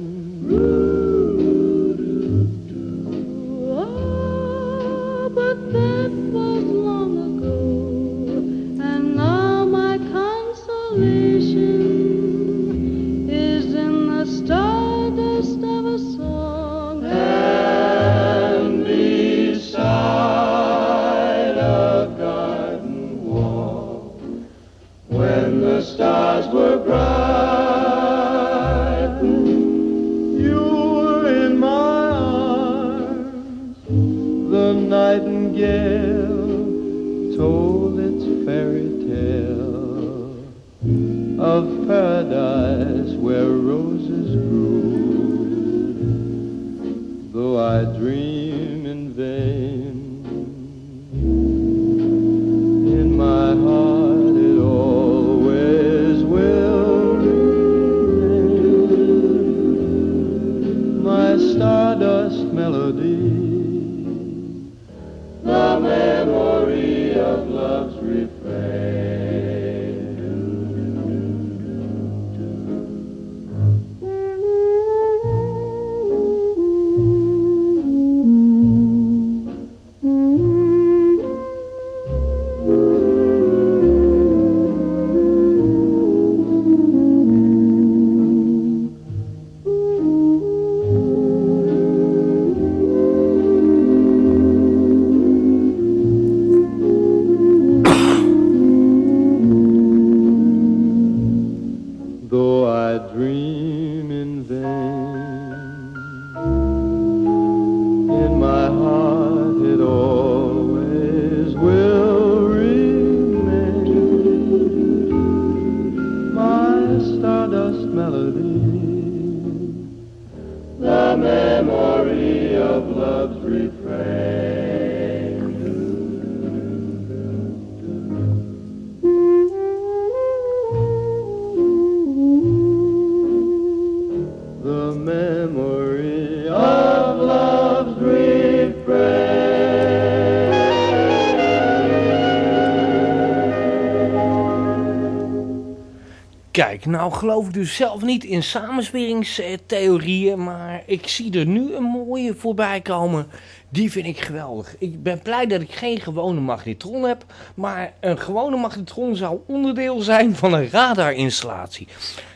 Nou geloof ik dus zelf niet in samensweringstheorieën, maar ik zie er nu een mooie voorbij komen. Die vind ik geweldig. Ik ben blij dat ik geen gewone magnetron heb, maar een gewone magnetron zou onderdeel zijn van een radarinstallatie.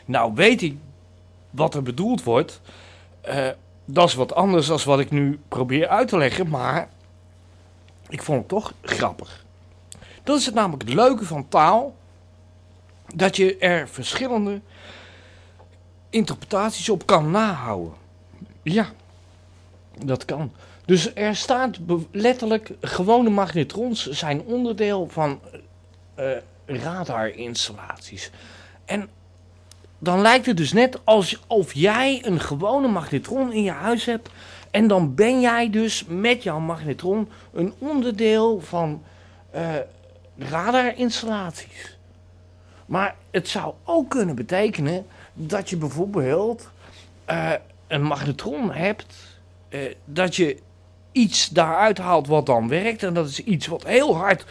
Nou weet ik wat er bedoeld wordt. Eh, dat is wat anders dan wat ik nu probeer uit te leggen, maar ik vond het toch grappig. Dat is het namelijk het leuke van taal dat je er verschillende interpretaties op kan nahouden. Ja, dat kan. Dus er staat letterlijk gewone magnetrons zijn onderdeel van eh, radarinstallaties. En dan lijkt het dus net alsof jij een gewone magnetron in je huis hebt. En dan ben jij dus met jouw magnetron een onderdeel van eh radarinstallaties. Maar het zou ook kunnen betekenen dat je bijvoorbeeld eh, een magnetron hebt, eh, dat je iets daaruit haalt wat dan werkt. En dat is iets wat heel hard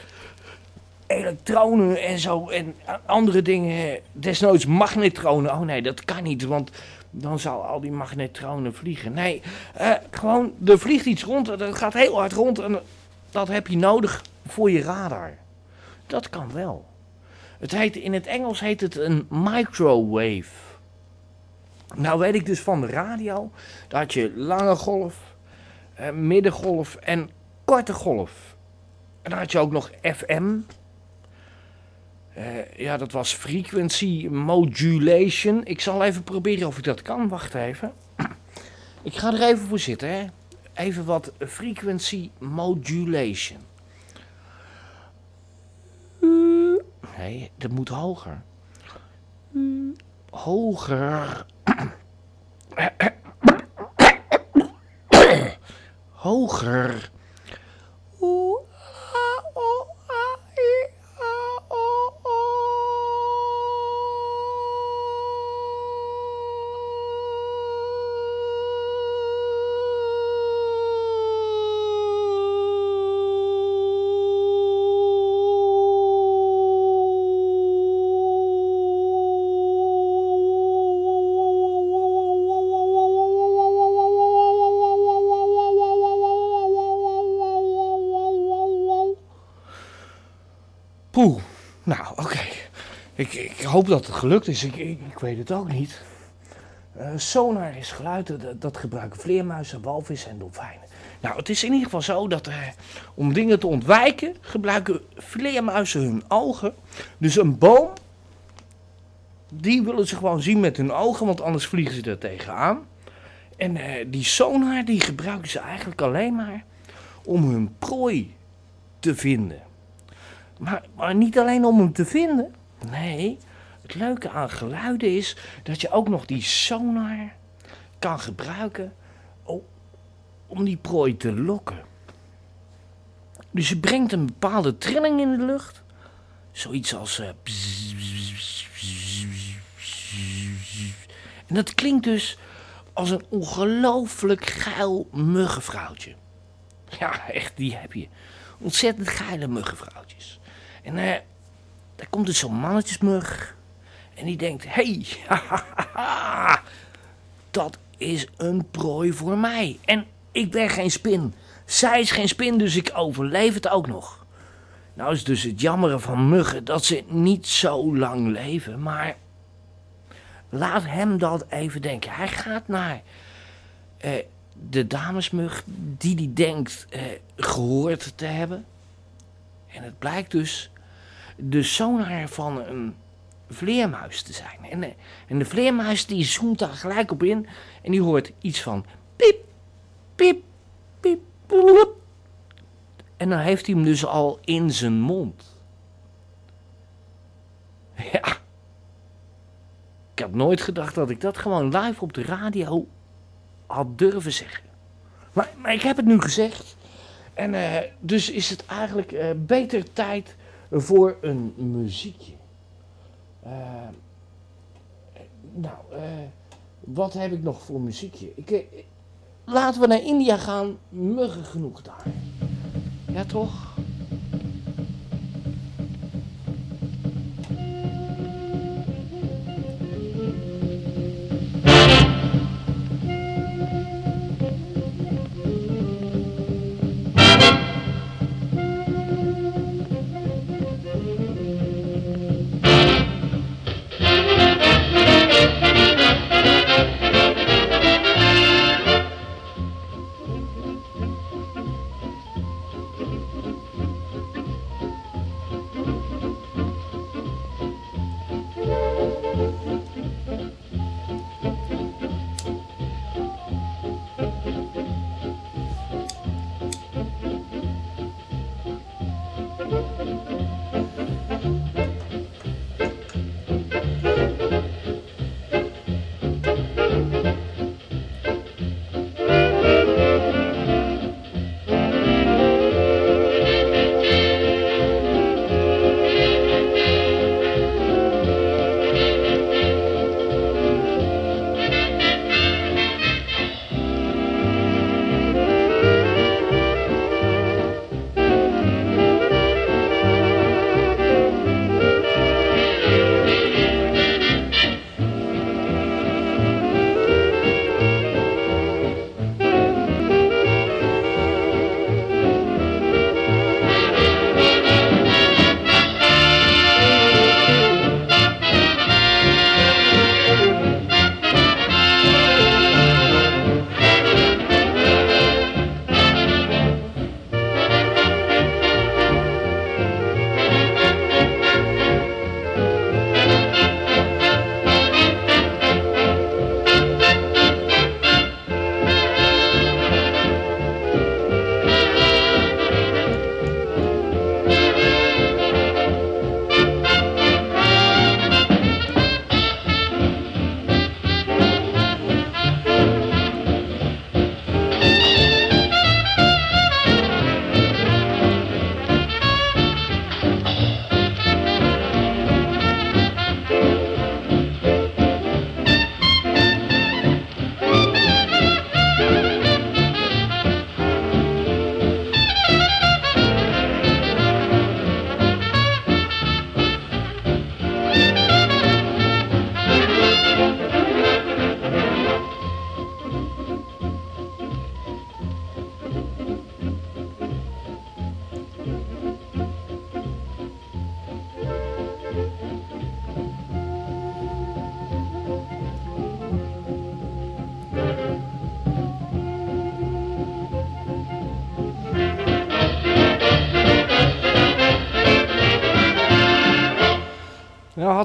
elektronen en zo en andere dingen, desnoods magnetronen. Oh nee, dat kan niet, want dan zou al die magnetronen vliegen. Nee, eh, gewoon, er vliegt iets rond, dat gaat heel hard rond en dat heb je nodig voor je radar. Dat kan wel. Het heet, in het Engels heet het een microwave. Nou weet ik dus van de radio dat je lange golf, eh, middengolf en korte golf. En dan had je ook nog FM. Eh, ja, dat was frequency modulation. Ik zal even proberen of ik dat kan. Wacht even. Ik ga er even voor zitten, hè. Even wat frequency modulation. Nee, dat moet hoger. Hoger. Hoger. Poeh. Hoop dat het gelukt is. Ik, ik, ik weet het ook niet. Eh, sonar is geluid, dat, dat gebruiken vleermuizen, walvissen en dolfijnen. Nou, het is in ieder geval zo dat eh, om dingen te ontwijken gebruiken vleermuizen hun ogen. Dus een boom, die willen ze gewoon zien met hun ogen, want anders vliegen ze er tegenaan. En eh, die sonar, die gebruiken ze eigenlijk alleen maar om hun prooi te vinden. Maar, maar niet alleen om hem te vinden. Nee, het leuke aan geluiden is dat je ook nog die sonar kan gebruiken om die prooi te lokken. Dus je brengt een bepaalde trilling in de lucht. Zoiets als... eh, en dat klinkt dus als een ongelooflijk geil muggenvrouwtje. Ja, echt, die heb je. Ontzettend geile muggenvrouwtjes. En eh, daar komt dus zo'n mannetjesmug. En die denkt, hey, dat is een prooi voor mij. En ik ben geen spin. Zij is geen spin, dus ik overleef het ook nog. Nou is dus het jammere van muggen dat ze niet zo lang leven, maar laat hem dat even denken. Hij gaat naar eh, de damesmug die die denkt eh, gehoord te hebben. En het blijkt dus de sonar van een vleermuis te zijn. En, eh, en de vleermuis die zoomt daar gelijk op in en die hoort iets van piep, piep, piep. En dan heeft hij hem dus al in zijn mond. Ja. Ik had nooit gedacht dat ik dat gewoon live op de radio had durven zeggen. Maar, maar ik heb het nu gezegd. En eh, dus is het eigenlijk eh, beter tijd voor een muziekje. Eh, nou, eh, wat heb ik nog voor muziekje? Ik, eh, laten we naar India gaan. Muggen genoeg daar. Ja, toch?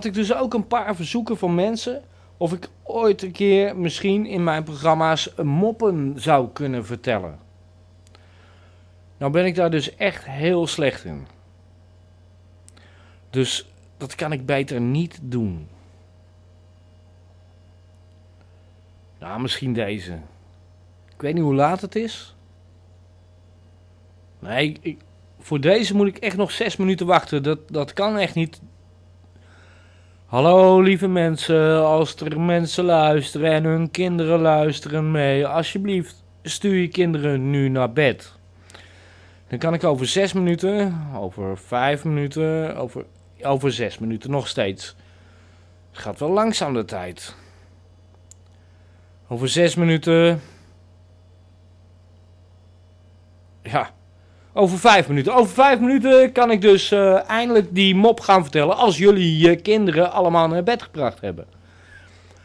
Had ik dus ook een paar verzoeken van mensen of ik ooit een keer misschien in mijn programma's moppen zou kunnen vertellen. Nou ben ik daar dus echt heel slecht in. Dus dat kan ik beter niet doen. Nou, misschien deze. Ik weet niet hoe laat het is. Nee, voor deze moet ik echt nog zes minuten wachten. Dat, dat kan echt niet. Hallo lieve mensen, als er mensen luisteren en hun kinderen luisteren mee, alsjeblieft stuur je kinderen nu naar bed. Dan kan ik over zes minuten, over vijf minuten, over, over zes minuten nog steeds. Het gaat wel langzaam de tijd. Over zes minuten. Ja, over vijf minuten. Over vijf minuten kan ik dus eh, eindelijk die mop gaan vertellen. Als jullie je kinderen allemaal naar bed gebracht hebben.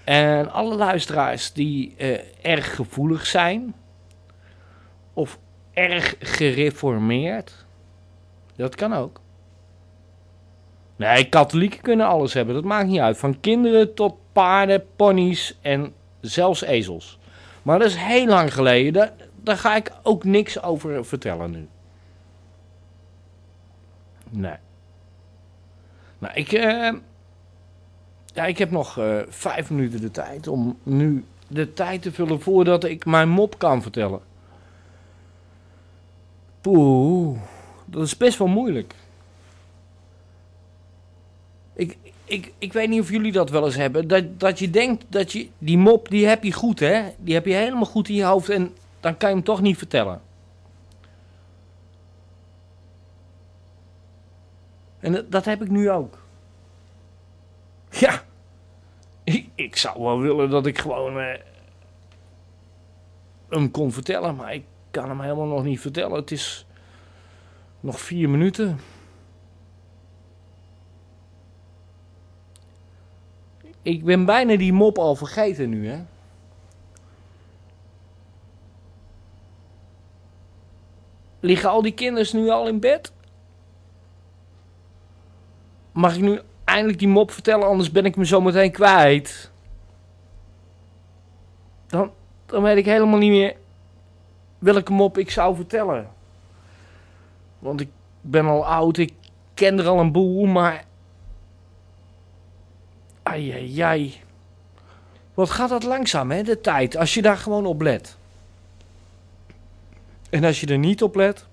En alle luisteraars die eh, erg gevoelig zijn. Of erg gereformeerd. Dat kan ook. Nee, katholieken kunnen alles hebben. Dat maakt niet uit. Van kinderen tot paarden, ponies en zelfs ezels. Maar dat is heel lang geleden. Daar, daar ga ik ook niks over vertellen nu. Nee. Nou, ik, eh, ja, ik heb nog eh, vijf minuten de tijd om nu de tijd te vullen voordat ik mijn mop kan vertellen. Poeh, dat is best wel moeilijk. Ik, ik, ik weet niet of jullie dat wel eens hebben. Dat, dat je denkt dat je die mop, die heb je goed hè. Die heb je helemaal goed in je hoofd en dan kan je hem toch niet vertellen. En dat, heb ik nu ook. Ja. Ik, zou wel willen dat ik gewoon eh, hem kon vertellen, maar ik kan hem helemaal nog niet vertellen. Het is nog vier minuten. Ik ben bijna die mop al vergeten nu, hè. Liggen al die kinders nu al in bed? Mag ik nu eindelijk die mop vertellen, anders ben ik me zo meteen kwijt. Dan, dan weet ik helemaal niet meer welke mop ik zou vertellen. Want ik ben al oud, ik ken er al een boel, maar... Ai, ai. Wat gaat dat langzaam, hè, de tijd, als je daar gewoon op let. En als je er niet op let,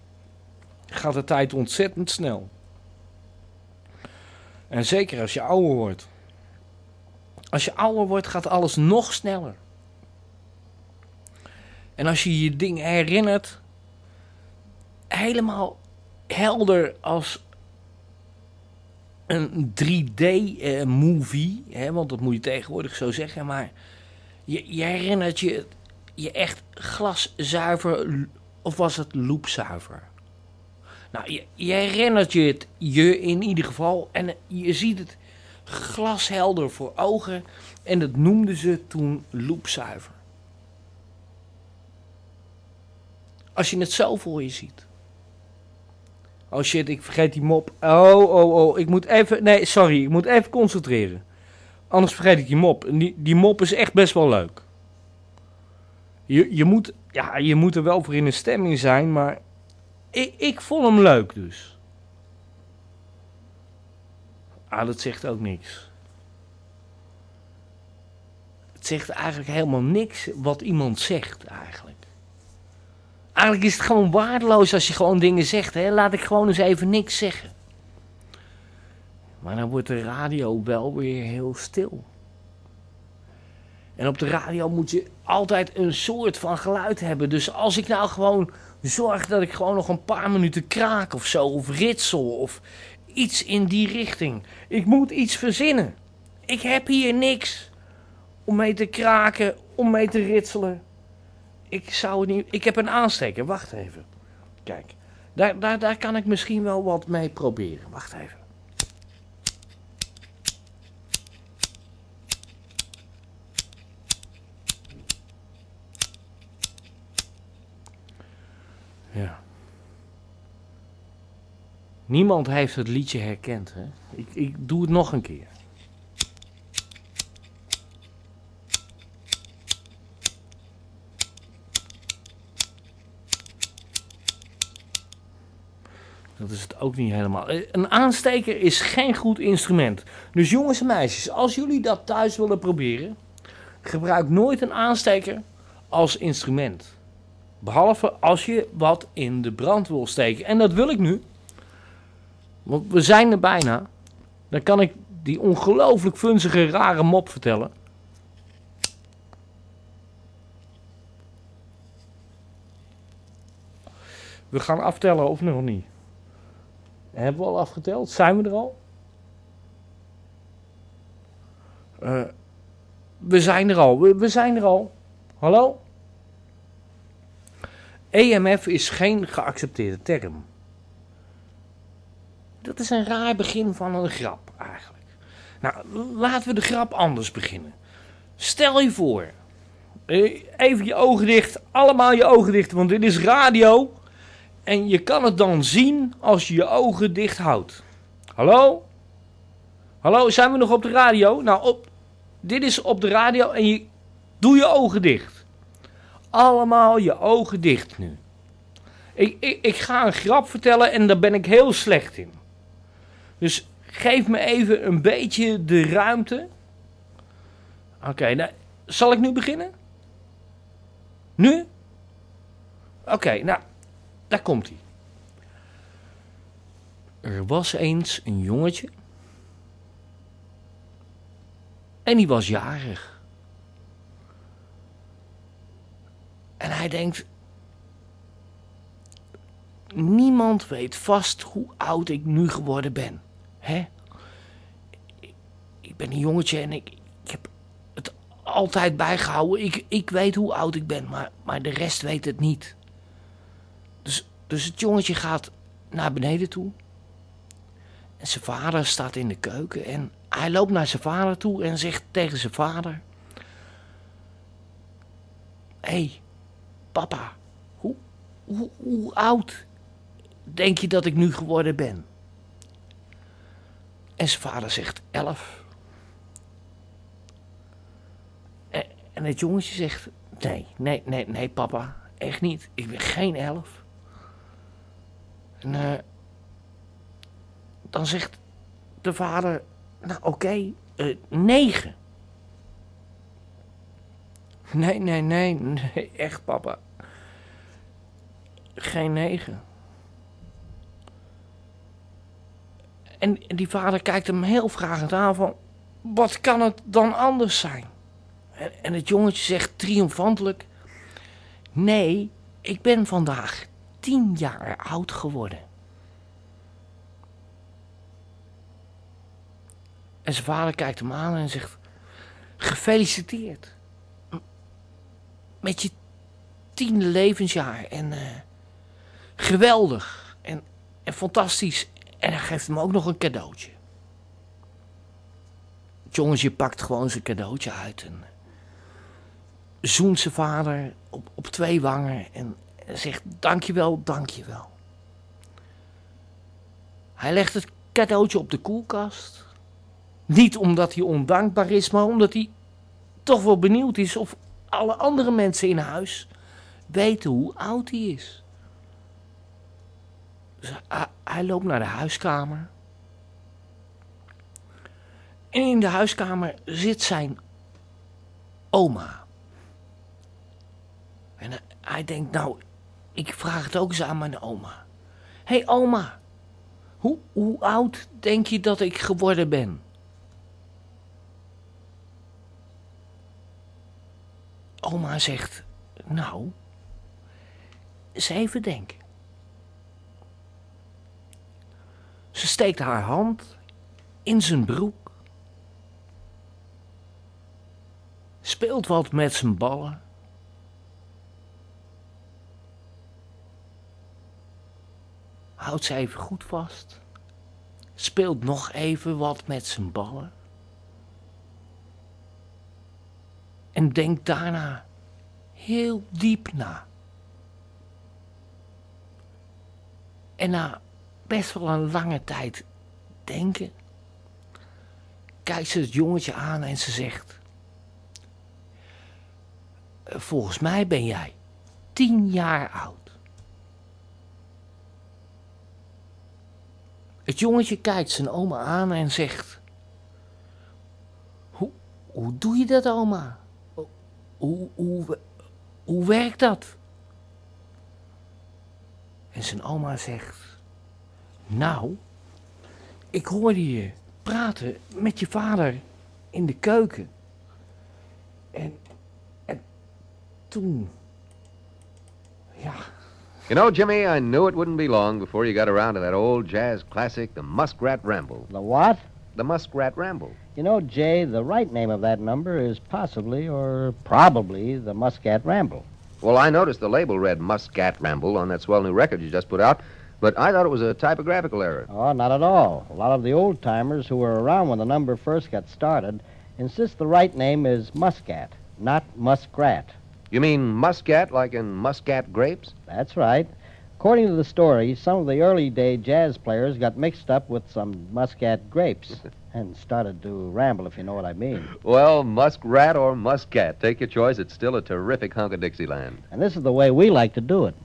gaat de tijd ontzettend snel. En zeker als je ouder wordt. Als je ouder wordt, gaat alles nog sneller. En als je je dingen herinnert, helemaal helder als een 3D-movie, hè, want dat moet je tegenwoordig zo zeggen, maar je, je herinnert je je echt glaszuiver, of was het loopzuiver? Nou, je, je herinnert je het je in ieder geval en je ziet het glashelder voor ogen en dat noemden ze toen loopzuiver. Als je het zo voor je ziet. Oh shit, ik vergeet die mop. Oh, oh, oh, ik moet even, nee, sorry, ik moet even concentreren. Anders vergeet ik die mop. Die, die mop is echt best wel leuk. Je, je, moet, ja, je moet er wel voor in een stemming zijn, maar ik, ik vond hem leuk dus. Ah, dat zegt ook niks. Het zegt eigenlijk helemaal niks wat iemand zegt eigenlijk. Eigenlijk is het gewoon waardeloos als je gewoon dingen zegt. Hè? Laat ik gewoon eens even niks zeggen. Maar dan wordt de radio wel weer heel stil. En op de radio moet je altijd een soort van geluid hebben. Dus als ik nou gewoon zorg dat ik gewoon nog een paar minuten kraak of zo, of ritsel, of iets in die richting. Ik moet iets verzinnen. Ik heb hier niks om mee te kraken, om mee te ritselen. Ik zou het niet. Ik heb een aansteker. Wacht even. Kijk, daar, daar, daar kan ik misschien wel wat mee proberen. Wacht even. Niemand heeft het liedje herkend. Hè? Ik, ik doe het nog een keer. Dat is het ook niet helemaal. Eh, een aansteker is geen goed instrument. Dus jongens en meisjes, als jullie dat thuis willen proberen, gebruik nooit een aansteker als instrument. Behalve als je wat in de brand wil steken. En dat wil ik nu. Want we zijn er bijna. Dan kan ik die ongelooflijk funzige, rare mop vertellen. We gaan aftellen of nog niet. Hebben we al afgeteld? Zijn we er al? Eh, we zijn er al. We, we zijn er al. Hallo? EMF is geen geaccepteerde term. Dat is een raar begin van een grap eigenlijk. Nou, laten we de grap anders beginnen. Stel je voor. eh, Even je ogen dicht. Allemaal je ogen dicht, want dit is radio. En je kan het dan zien als je je ogen dicht houdt. Hallo? Hallo, zijn we nog op de radio? Nou, op, dit is op de radio en je doe je ogen dicht. Allemaal je ogen dicht nu. Ik, ik, ik ga een grap vertellen en daar ben ik heel slecht in. Dus geef me even een beetje de ruimte. Oké, nou, zal ik nu beginnen? Nu? Oké, nou, daar komt hij. Er was eens een jongetje. En die was jarig. En hij denkt. Niemand weet vast hoe oud ik nu geworden ben. Ik, ik ben een jongetje en ik, ik heb het altijd bijgehouden. Ik, ik weet hoe oud ik ben, maar, maar de rest weet het niet. Dus, dus het jongetje gaat naar beneden toe. En zijn vader staat in de keuken. En hij loopt naar zijn vader toe en zegt tegen zijn vader: Hé, hey, papa, hoe, hoe, hoe oud denk je dat ik nu geworden ben? En zijn vader zegt: Elf. En, het jongetje zegt: Nee, nee, nee, nee, papa, echt niet. Ik ben geen elf. En eh, dan zegt de vader, nou oké, eh, negen. Nee, nee, nee, nee, echt papa. Geen negen. En, die vader kijkt hem heel vragend aan van, wat kan het dan anders zijn? En, het jongetje zegt triomfantelijk, nee, ik ben vandaag tien jaar oud geworden. En zijn vader kijkt hem aan en zegt: Gefeliciteerd. Met je tiende levensjaar. En eh, geweldig. En, en fantastisch. En hij geeft hem ook nog een cadeautje. Het jongetje pakt gewoon zijn cadeautje uit. En zoent zijn vader op, op twee wangen. En zegt: Dankjewel, dankjewel. Hij legt het cadeautje op de koelkast. Niet omdat hij ondankbaar is, maar omdat hij toch wel benieuwd is of alle andere mensen in huis weten hoe oud hij is. Dus hij, loopt naar de huiskamer. En in de huiskamer zit zijn oma. En hij- denkt, nou, ik vraag het ook eens aan mijn oma. Hé hey, oma, hoe, hoe oud denk je dat ik geworden ben? Oma zegt, nou, eens even denken. Ze steekt haar hand in zijn broek. Speelt wat met zijn ballen. Houdt ze even goed vast. Speelt nog even wat met zijn ballen. En denkt daarna heel diep na. En na best wel een lange tijd denken, kijkt ze het jongetje aan en ze zegt: "Eh, Volgens mij ben jij tien jaar oud. Het jongetje kijkt zijn oma aan en zegt... Hoe, hoe doe je dat, oma? Hoe, hoe, hoe werkt dat? En zijn oma zegt... Nou, ik hoorde je praten met je vader in de keuken. En, en toen... Ja, You know, Jimmy, I knew it wouldn't be long before you got around to that old jazz classic, the Muskrat Ramble. The what? The Muskrat Ramble. You know, Jay, the right name of that number is possibly or probably the Muscat Ramble. Well, I noticed the label read Muscat Ramble on that swell new record you just put out, but I thought it was a typographical error. Oh, not at all. A lot of the old timers who were around when the number first got started insist the right name is Muscat, not Muskrat. You mean muscat, like in muscat grapes? That's right. According to the story, some of the early day jazz players got mixed up with some muscat grapes and started to ramble, if you know what I mean. Well, muskrat or muscat, take your choice. It's still a terrific hunk of Dixieland. And this is the way we like to do it.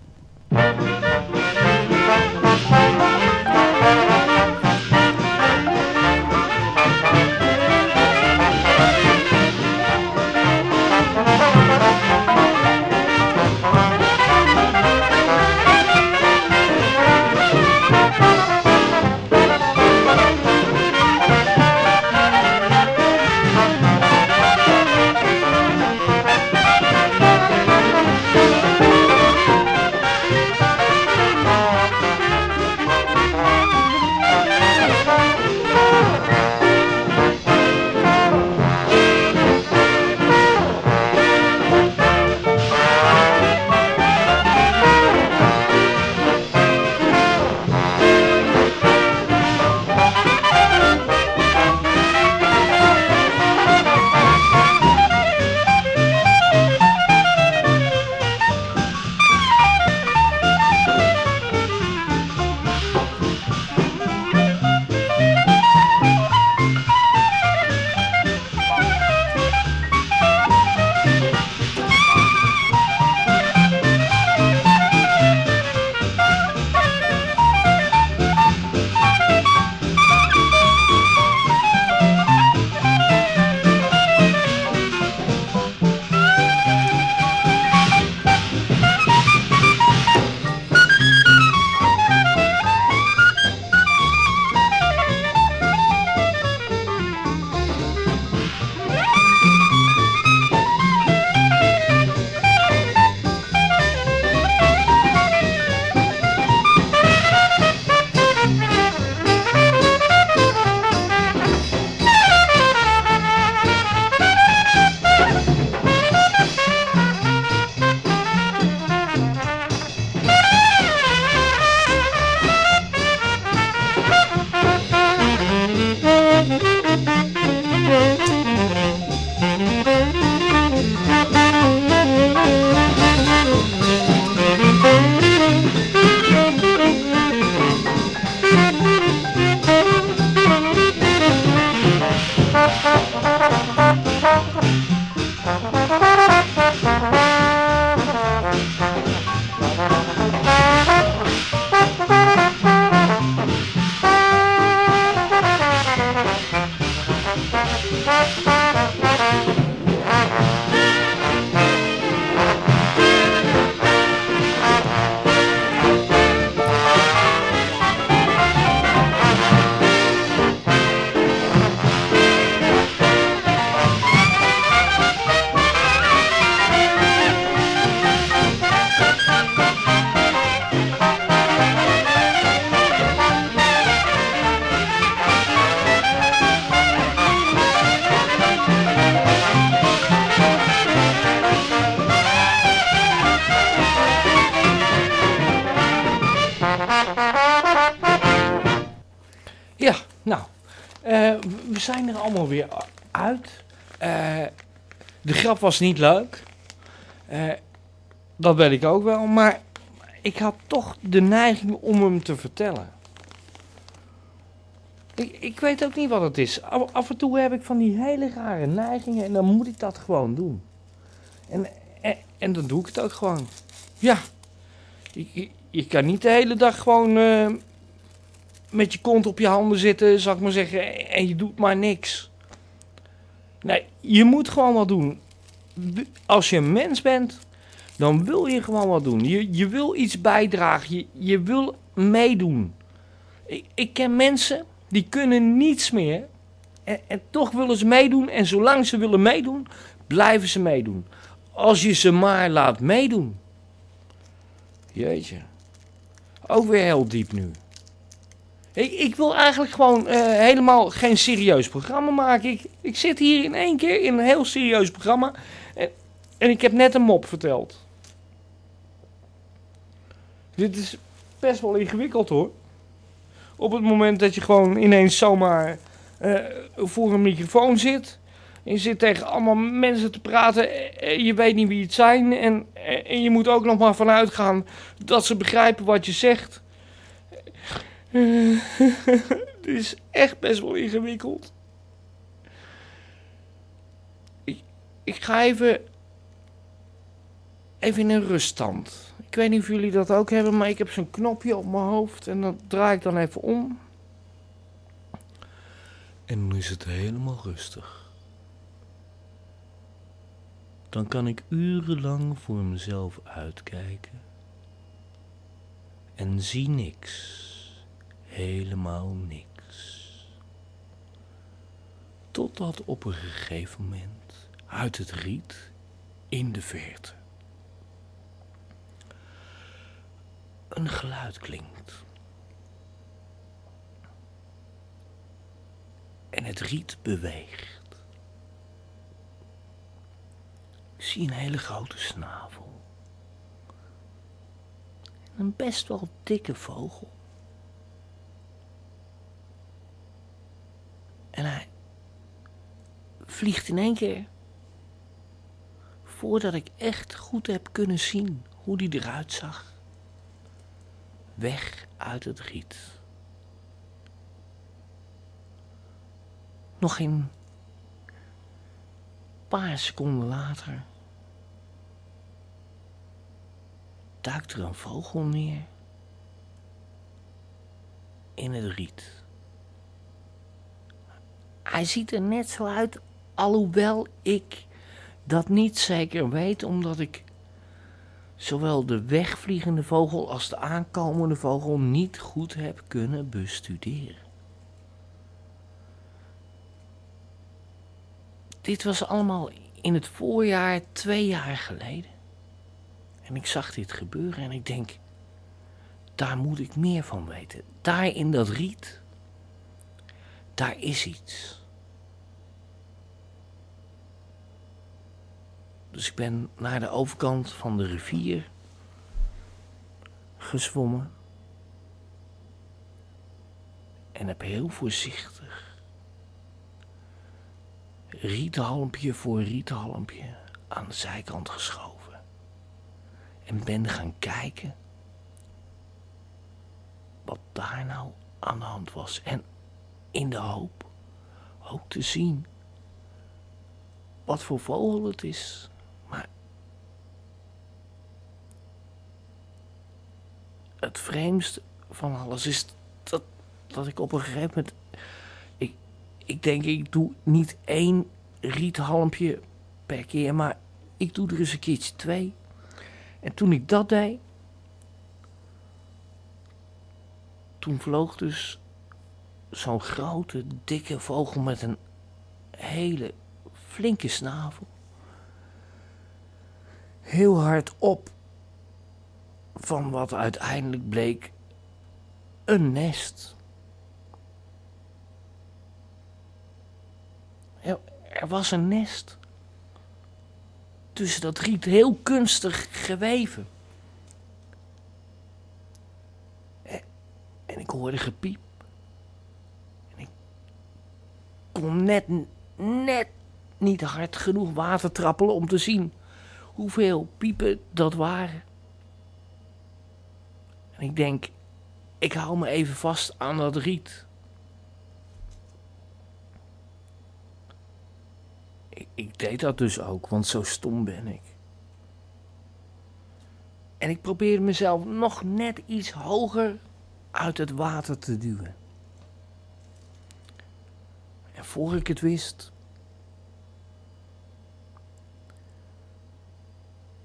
Ja, nou, eh, we zijn er allemaal weer uit. Eh, de grap was niet leuk. Eh, dat weet ik ook wel, maar ik had toch de neiging om hem te vertellen. Ik, ik weet ook niet wat het is. Af, en toe heb ik van die hele rare neigingen en dan moet ik dat gewoon doen. En, en, en dan doe ik het ook gewoon. Ja, je, je kan niet de hele dag gewoon eh, met je kont op je handen zitten, zal ik maar zeggen, en je doet maar niks. Nee, je moet gewoon wat doen. Als je een mens bent, dan wil je gewoon wat doen. Je, je wil iets bijdragen, je, je wil meedoen. Ik, ik ken mensen die kunnen niets meer en, en toch willen ze meedoen. En zolang ze willen meedoen, blijven ze meedoen. Als je ze maar laat meedoen. Jeetje. Ook weer heel diep nu. Ik, ik wil eigenlijk gewoon eh, helemaal geen serieus programma maken. Ik, ik zit hier in één keer in een heel serieus programma. En, en ik heb net een mop verteld. Dit is best wel ingewikkeld hoor. Op het moment dat je gewoon ineens zomaar eh, voor een microfoon zit. Je zit tegen allemaal mensen te praten. En je weet niet wie het zijn. En, en je moet ook nog maar vanuit gaan dat ze begrijpen wat je zegt. Het is echt best wel ingewikkeld. Ik, ik ga even. Even in een ruststand. Ik weet niet of jullie dat ook hebben, maar ik heb zo'n knopje op mijn hoofd en dat draai ik dan even om. En dan is het helemaal rustig. Dan kan ik urenlang voor mezelf uitkijken. En zie niks. Helemaal niks. Totdat op een gegeven moment uit het riet in de verte een geluid klinkt. En het riet beweegt. Zie een hele grote snavel. Een best wel dikke vogel. En hij vliegt in één keer. Voordat ik echt goed heb kunnen zien hoe die eruit zag. Weg uit het riet. Nog een paar seconden later duikt er een vogel neer in het riet. Hij ziet er net zo uit, alhoewel ik dat niet zeker weet, omdat ik zowel de wegvliegende vogel als de aankomende vogel niet goed heb kunnen bestuderen. Dit was allemaal in het voorjaar twee jaar geleden. En ik zag dit gebeuren en ik denk, daar moet ik meer van weten. Daar in dat riet, daar is iets. Dus ik ben naar de overkant van de rivier gezwommen. En heb heel voorzichtig riethalmpje voor riethalmpje aan de zijkant geschoven. En ben gaan kijken wat daar nou aan de hand was. En in de hoop ook te zien wat voor vogel het is. Maar het vreemdste van alles is dat, dat ik op een gegeven moment... Ik, ik denk, ik doe niet één riethalmpje per keer, maar ik doe er eens een keertje twee. En toen ik dat deed, toen vloog dus zo'n grote, dikke vogel met een hele flinke snavel. Heel hard op van wat uiteindelijk bleek een nest. Er, was een nest. Tussen dat riet heel kunstig geweven. En, ik hoorde gepiep. En ik kon net, net niet hard genoeg water trappelen om te zien hoeveel piepen dat waren. En ik denk, ik hou me even vast aan dat riet. Ik, ik deed dat dus ook, want zo stom ben ik. En ik probeerde mezelf nog net iets hoger uit het water te duwen. En voor ik het wist,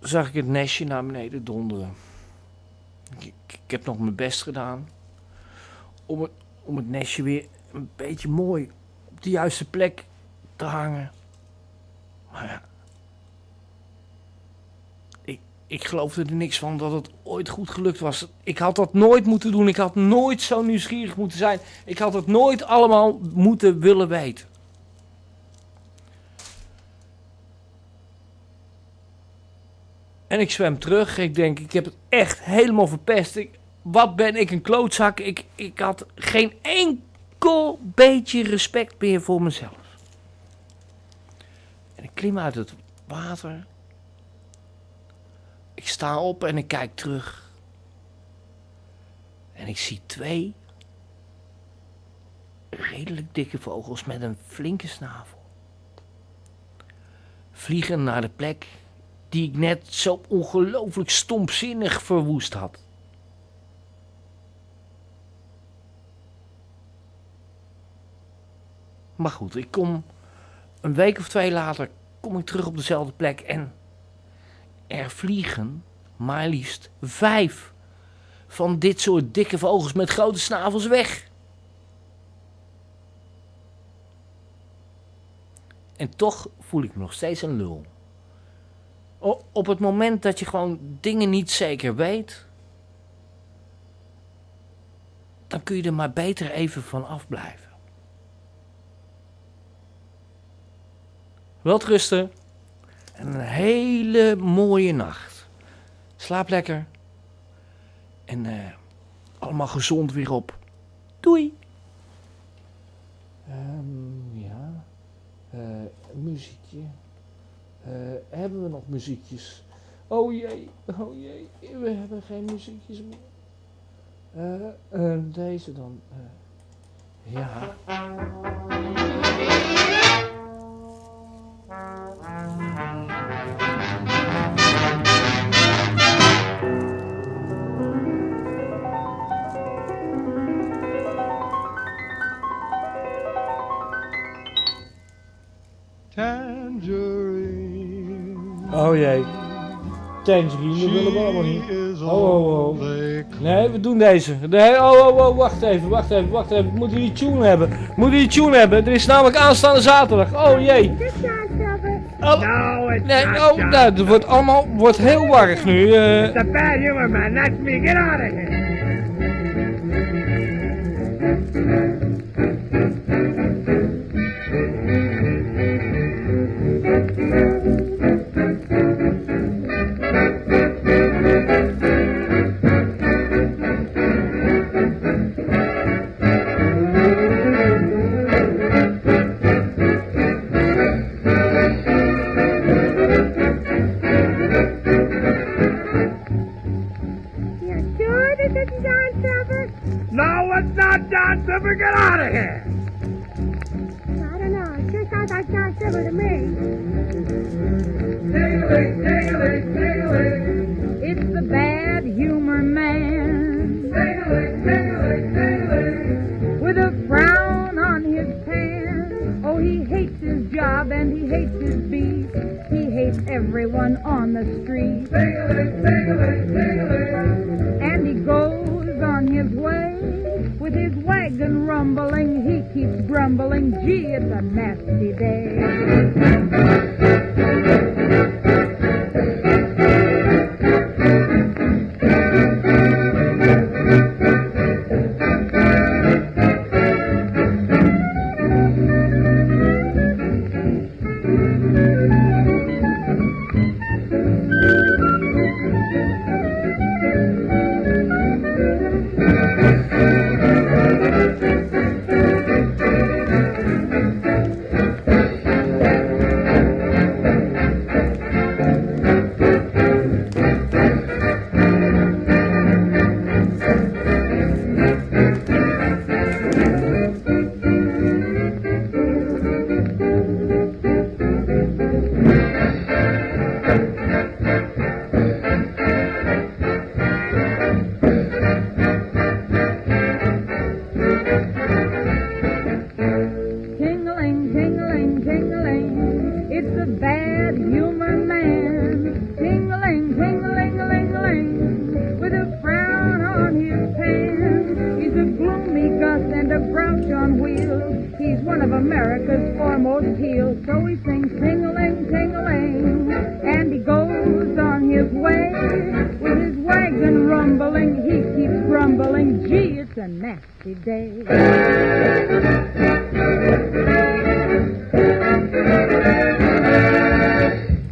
zag ik het nestje naar beneden donderen. Ik, ik, heb nog mijn best gedaan om het, om het nestje weer een beetje mooi op de juiste plek te hangen. Maar ik, ik geloofde er niks van dat het ooit goed gelukt was. Ik had dat nooit moeten doen. Ik had nooit zo nieuwsgierig moeten zijn. Ik had het nooit allemaal moeten willen weten. En ik zwem terug. Ik denk, ik heb het echt helemaal verpest. Wat ben ik een klootzak. Ik, ik had geen enkel beetje respect meer voor mezelf. Klim uit het water. Ik sta op en ik kijk terug. En ik zie twee redelijk dikke vogels met een flinke snavel. Vliegen naar de plek die ik net zo ongelooflijk stompzinnig verwoest had. Maar goed, ik kom een week of twee later kom ik terug op dezelfde plek en er vliegen maar liefst vijf van dit soort dikke vogels met grote snavels weg. En toch voel ik me nog steeds een lul. Op het moment dat je gewoon dingen niet zeker weet, dan kun je er maar beter even van afblijven. Welterusten en een hele mooie nacht. Slaap lekker en eh, allemaal gezond weer op. Doei! Ehm, ja, Eh, muziekje. Eh, hebben we nog muziekjes? Oh jee, oh jee, we hebben geen muziekjes meer. Deze dan. ja. Tangerine. Oh jee. Tangerine, dat willen we allemaal niet. Oh, oh, oh. Nee, we doen deze. Nee, oh, oh, oh, wacht even, wacht even, wacht even. We moeten die tune hebben. We moeten die tune hebben. Er is namelijk aanstaande zaterdag. Oh jee. Oh, nee, oh, nou, het wordt allemaal wordt heel warrig nu. eh. It's a bad humor, man. That's me. Get out of here.